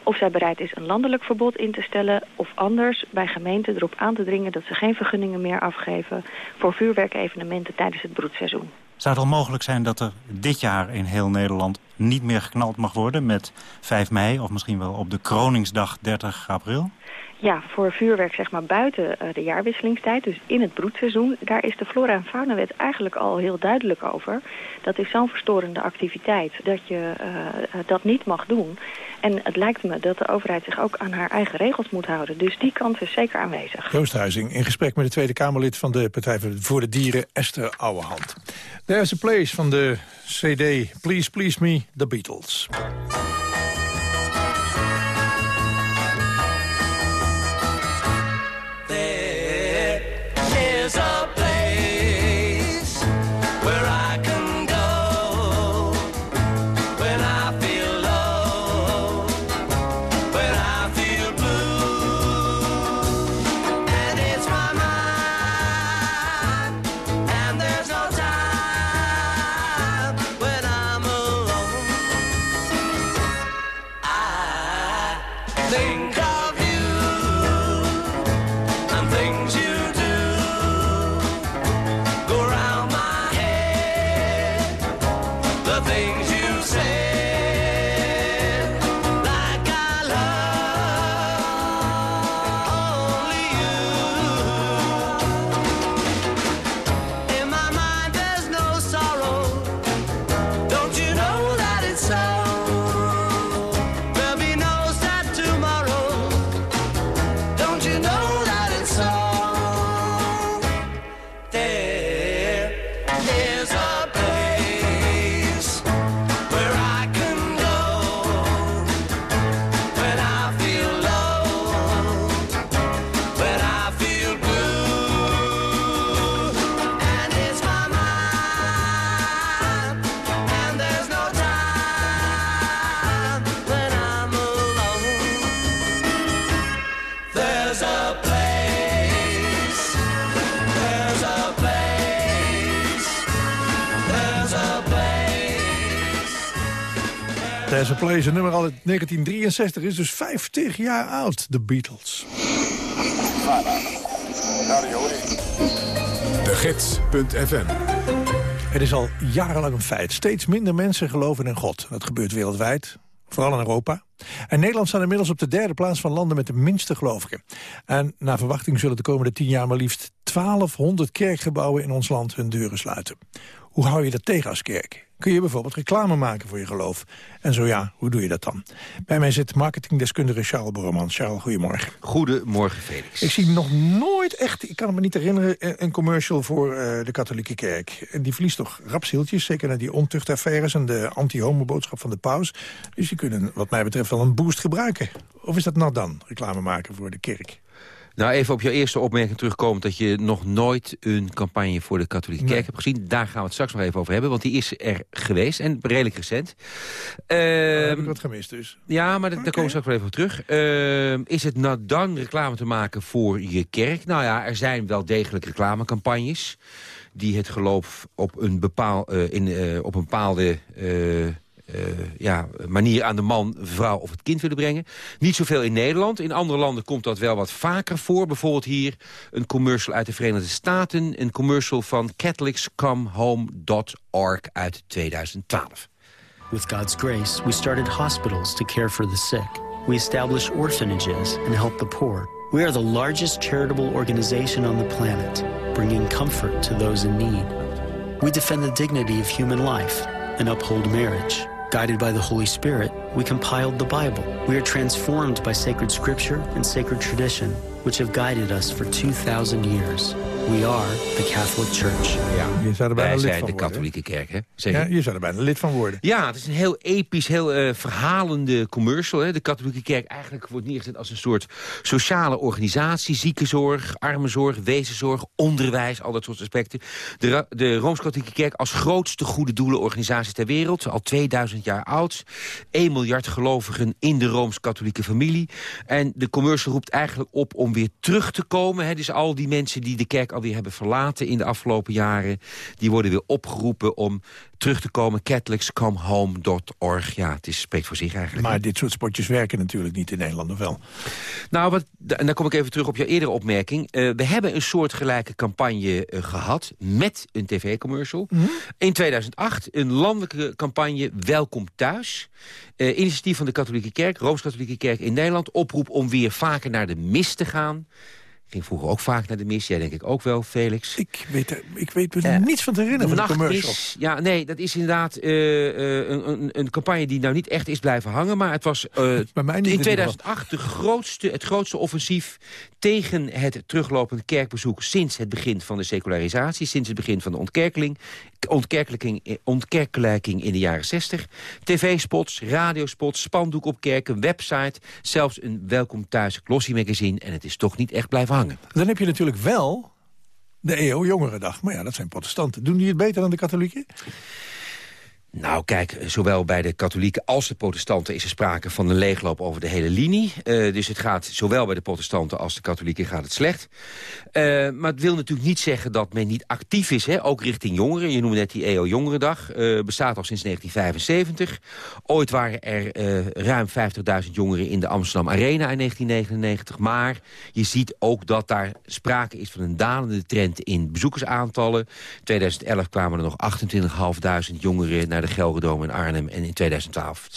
of zij bereid is een landelijk verbod in te stellen... of anders bij gemeenten erop aan te dringen dat ze geen vergunningen meer afgeven... voor vuurwerkevenementen tijdens het broedseizoen. Zou het al mogelijk zijn dat er dit jaar in heel Nederland niet meer geknald mag worden met 5 mei... of misschien wel op de Kroningsdag 30 april? Ja, voor vuurwerk zeg maar buiten uh, de jaarwisselingstijd, dus in het broedseizoen, daar is de flora- en faunawet eigenlijk al heel duidelijk over. Dat is zo'n verstorende activiteit dat je uh, dat niet mag doen. En het lijkt me dat de overheid zich ook aan haar eigen regels moet houden. Dus die kans is zeker aanwezig. Joost Huizing in gesprek met de Tweede Kamerlid van de Partij voor de Dieren, Esther Ouwehand. There's a place van de CD Please Please Me, The Beatles. There's a Place, een nummer al uit 1963, is dus 50 jaar oud, de Beatles. De Gids.fm Het is al jarenlang een feit. Steeds minder mensen geloven in God. Dat gebeurt wereldwijd, vooral in Europa. En Nederland staat inmiddels op de derde plaats van landen met de minste gelovigen. En naar verwachting zullen de komende tien jaar maar liefst 1200 kerkgebouwen in ons land hun deuren sluiten. Hoe hou je dat tegen als kerk? Kun je bijvoorbeeld reclame maken voor je geloof? En zo ja, hoe doe je dat dan? Bij mij zit marketingdeskundige Charles Borromans. Charles, goedemorgen. Goedemorgen, Felix. Ik zie nog nooit echt, ik kan me niet herinneren... een commercial voor uh, de katholieke kerk. En die verliest toch rapsieltjes, zeker naar die ontuchtaffaires... en de anti-homo-boodschap van de paus. Dus die kunnen, wat mij betreft, wel een boost gebruiken. Of is dat nou dan, reclame maken voor de kerk? Nou, even op jouw eerste opmerking terugkomen... dat je nog nooit een campagne voor de katholieke kerk hebt gezien. Daar gaan we het straks nog even over hebben, want die is er geweest. En redelijk recent. Uh, heb ik ehm, wat gemist dus. Ja, maar daar komen we straks wel even op terug. Uh, is het nou dan reclame te maken voor je kerk? Nou ja, er zijn wel degelijk reclamecampagnes... die het geloof op een, bepaal, uh, in, uh, op een bepaalde uh, ja, manier aan de man, vrouw of het kind willen brengen. Niet zoveel in Nederland. In andere landen komt dat wel wat vaker voor. Bijvoorbeeld hier een commercial uit de Verenigde Staten. Een commercial van catholicscomehome.org uit 2012. With God's grace, we started hospitals to care for the sick. We established orphanages and help the poor. We are the largest charitable organization on the planet, bringing comfort to those in need. We defend the dignity of human life and uphold marriage. Guided by the Holy Spirit, we compiled the Bible. We are transformed by sacred scripture and sacred tradition, which have guided us for 2,000 years. We are the Catholic Church. Ja, je zou er bijna lid zijn van de katholieke kerk, hè? Zeg ja, je zou er bijna lid van worden. Ja, het is een heel episch, heel uh, verhalende commercial. Hè? De katholieke kerk eigenlijk wordt neergezet als een soort sociale organisatie. Ziekenzorg, armenzorg, wezenzorg, onderwijs, al dat soort aspecten. De, de Rooms-Katholieke kerk als grootste goede doelenorganisatie ter wereld. Al 2000 jaar oud. 1 miljard gelovigen in de Rooms-Katholieke familie. En de commercial roept eigenlijk op om weer terug te komen. Hè? Dus al die mensen die de kerk alweer hebben verlaten in de afgelopen jaren... die worden weer opgeroepen om terug te komen. Catholicscomehome.org. Ja, het is, spreekt voor zich eigenlijk. Maar dit soort spotjes werken natuurlijk niet in Nederland, of wel? Nou, wat, en dan kom ik even terug op jouw eerdere opmerking. Uh, we hebben een soortgelijke campagne uh, gehad met een tv-commercial. Mhm. In 2008 een landelijke campagne Welkom Thuis. Uh, initiatief van de Katholieke Kerk, Rooms-Katholieke Kerk in Nederland. Oproep om weer vaker naar de mis te gaan. Ging vroeger ook vaak naar de mis. Jij denk ik ook wel, Felix. Ik weet ik weet uh, niets van te herinneren de van de commercial. Ja, nee, dat is inderdaad uh, uh, een, een, campagne die nou niet echt is blijven hangen. Maar het was in 2008 de grootste, het grootste offensief tegen het teruglopende kerkbezoek... sinds het begin van de secularisatie, sinds het begin van de ontkerkeling. Ontkerkelijking, in de jaren 60. TV-spots, radiospots, spandoek op kerken, website... zelfs een welkom thuis glossy magazine. En het is toch niet echt blijven hangen. Dan heb je natuurlijk wel de EO Jongerendag. Maar ja, dat zijn protestanten. Doen die het beter dan de katholieken? Nou, kijk, zowel bij de katholieken als de protestanten is er sprake van een leegloop over de hele linie. Uh, dus het gaat zowel bij de protestanten als de katholieken gaat het slecht. Uh, maar het wil natuurlijk niet zeggen dat men niet actief is, hè? ook richting jongeren. Je noemde net die EO Jongerendag, uh, bestaat al sinds 1975. Ooit waren er ruim 50.000 jongeren in de Amsterdam Arena in 1999. Maar je ziet ook dat daar sprake is van een dalende trend in bezoekersaantallen. In 2011 kwamen er nog 28.500 jongeren naar de Gelredome in Arnhem. En in 2012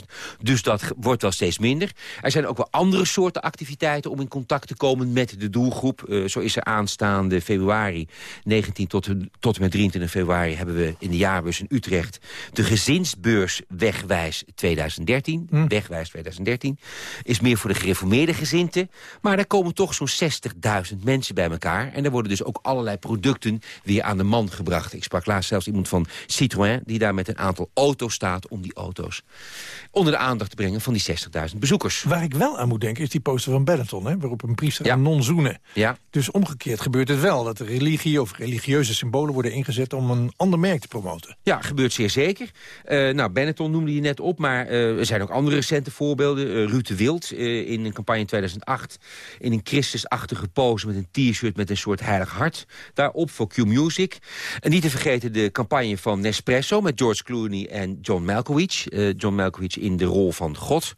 26.000. Dus dat wordt wel steeds minder. Er zijn ook wel andere soorten activiteiten om in contact te komen met de doelgroep. Uh, zo is er aanstaande februari 19 tot, tot en met 23 februari... hebben we in de jaarbeurs in Utrecht de gezinsbeurs Wegwijs 2013. Hm. Wegwijs 2013 is meer voor de gereformeerde gezinten. Maar daar komen toch zo'n 60.000 mensen bij elkaar. En er worden dus ook allerlei producten weer aan de man gebracht. Ik sprak laatst zelfs iemand van Citroën... die daar met een aantal auto's staat om die auto's onder de aandacht te brengen van die 60.000 bezoekers. Waar ik wel aan moet denken is die poster van Benetton, hè, waarop een priester een non zoenen. Ja. Dus omgekeerd gebeurt het wel, dat religie of religieuze symbolen worden ingezet om een ander merk te promoten. Ja, gebeurt zeer zeker. Uh, nou, Benetton noemde je net op, maar uh, er zijn ook andere recente voorbeelden. Uh, Ruud de Wild in een campagne in 2008 in een Christusachtige pose met een t-shirt met een soort heilig hart. Daarop voor Q-Music. En niet te vergeten de campagne van Nespresso met George Clooney en John Malkovich. John Malkovich in de rol van God.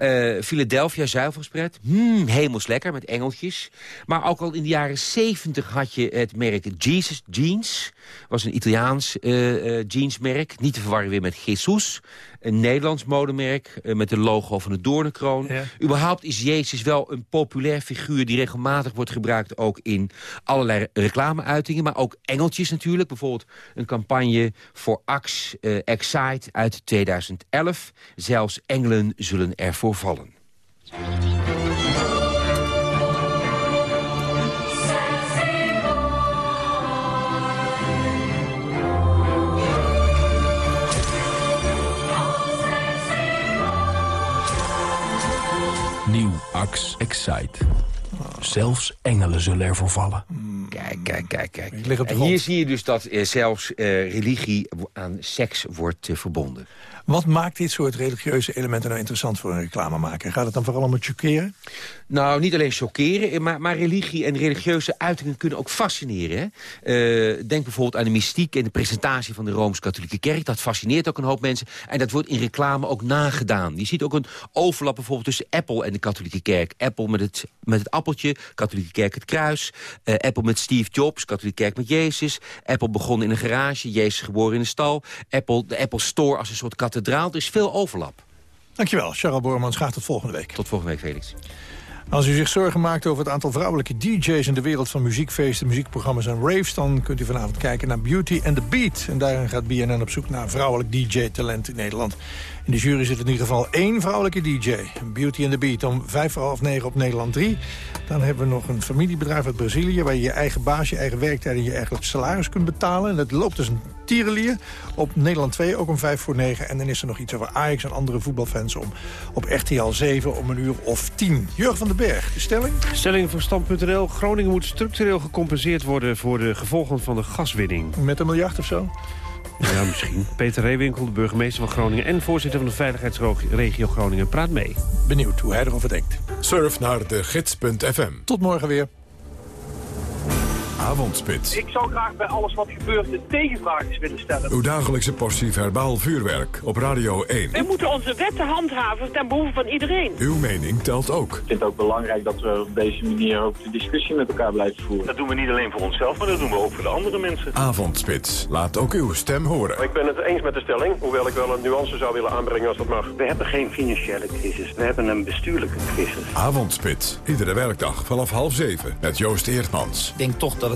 Uh, Philadelphia zuivelspret. Hmm, hemels lekker met engeltjes. Maar ook al in de jaren 70 had je het merk Jesus Jeans. Was een Italiaans uh, uh, jeansmerk. Niet te verwarren weer met Jesus. Een Nederlands modemerk uh, met de logo van de doornenkroon. Ja. Überhaupt is Jezus wel een populair figuur... die regelmatig wordt gebruikt ook in allerlei reclameuitingen. Maar ook engeltjes natuurlijk. Bijvoorbeeld een campagne voor Ax uh, Excite uit 2011. Zelfs engelen zullen ervoor vallen. Nieuw Ax Excite. Zelfs engelen zullen ervoor vallen. Kijk, kijk, kijk, kijk. En hier zie je dus dat eh, zelfs eh, religie aan seks wordt eh, verbonden. Wat maakt dit soort religieuze elementen nou interessant voor een reclamemaker? Gaat het dan vooral om het chockeren? Nou, niet alleen chockeren, maar, maar religie en religieuze uitingen kunnen ook fascineren. Hè? Denk bijvoorbeeld aan de mystiek en de presentatie van de Rooms-Katholieke Kerk. Dat fascineert ook een hoop mensen. En dat wordt in reclame ook nagedaan. Je ziet ook een overlap bijvoorbeeld tussen Apple en de Katholieke Kerk. Apple met het, met het appeltje, Katholieke Kerk het kruis. Apple met Steve Jobs, Katholieke Kerk met Jezus. Apple begon in een garage, Jezus geboren in een stal. Apple, de Apple Store als een soort kathedraal. Er is veel overlap. Dankjewel, Charles Bormans. Graag tot volgende week. Tot volgende week, Felix. Als u zich zorgen maakt over het aantal vrouwelijke DJ's in de wereld van muziekfeesten, muziekprogramma's en raves, dan kunt u vanavond kijken naar Beauty and the Beat. En daarin gaat BNN op zoek naar vrouwelijk DJ-talent in Nederland. In de jury zit in ieder geval één vrouwelijke DJ. Beauty and the Beat om vijf voor half negen op Nederland 3. Dan hebben we nog een familiebedrijf uit Brazilië... waar je je eigen baas, je eigen werktijd en je eigen salaris kunt betalen. En dat loopt dus een tierenlier op Nederland 2, ook om vijf voor negen. En dan is er nog iets over Ajax en andere voetbalfans om op RTL 7 om een uur of tien. Jurgen van den Berg, de stelling? Stelling voor Stand.nl. Groningen moet structureel gecompenseerd worden voor de gevolgen van de gaswinning. Met een miljard of zo? Ja, misschien. Peter Reewinkel, de burgemeester van Groningen... en voorzitter van de veiligheidsregio Groningen, praat mee. Benieuwd hoe hij erover denkt. Surf naar de gids.fm. Tot morgen weer. Avondspits. Ik zou graag bij alles wat gebeurt de tegenvraagjes willen stellen. Uw dagelijkse portie verbaal vuurwerk op Radio 1. We moeten onze wetten handhaven ten behoeve van iedereen. Uw mening telt ook. Ik vind het ook belangrijk dat we op deze manier ook de discussie met elkaar blijven voeren. Dat doen we niet alleen voor onszelf, maar dat doen we ook voor de andere mensen. Avondspits. Laat ook uw stem horen. Ik ben het eens met de stelling, hoewel ik wel een nuance zou willen aanbrengen als dat mag. We hebben geen financiële crisis, we hebben een bestuurlijke crisis. Avondspits. Iedere werkdag vanaf half zeven met Joost Eertmans. Ik denk toch dat het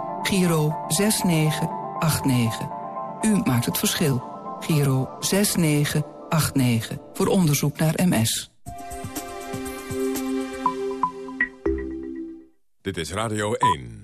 Giro 6989. U maakt het verschil. Giro 6989. Voor onderzoek naar MS. Dit is Radio 1.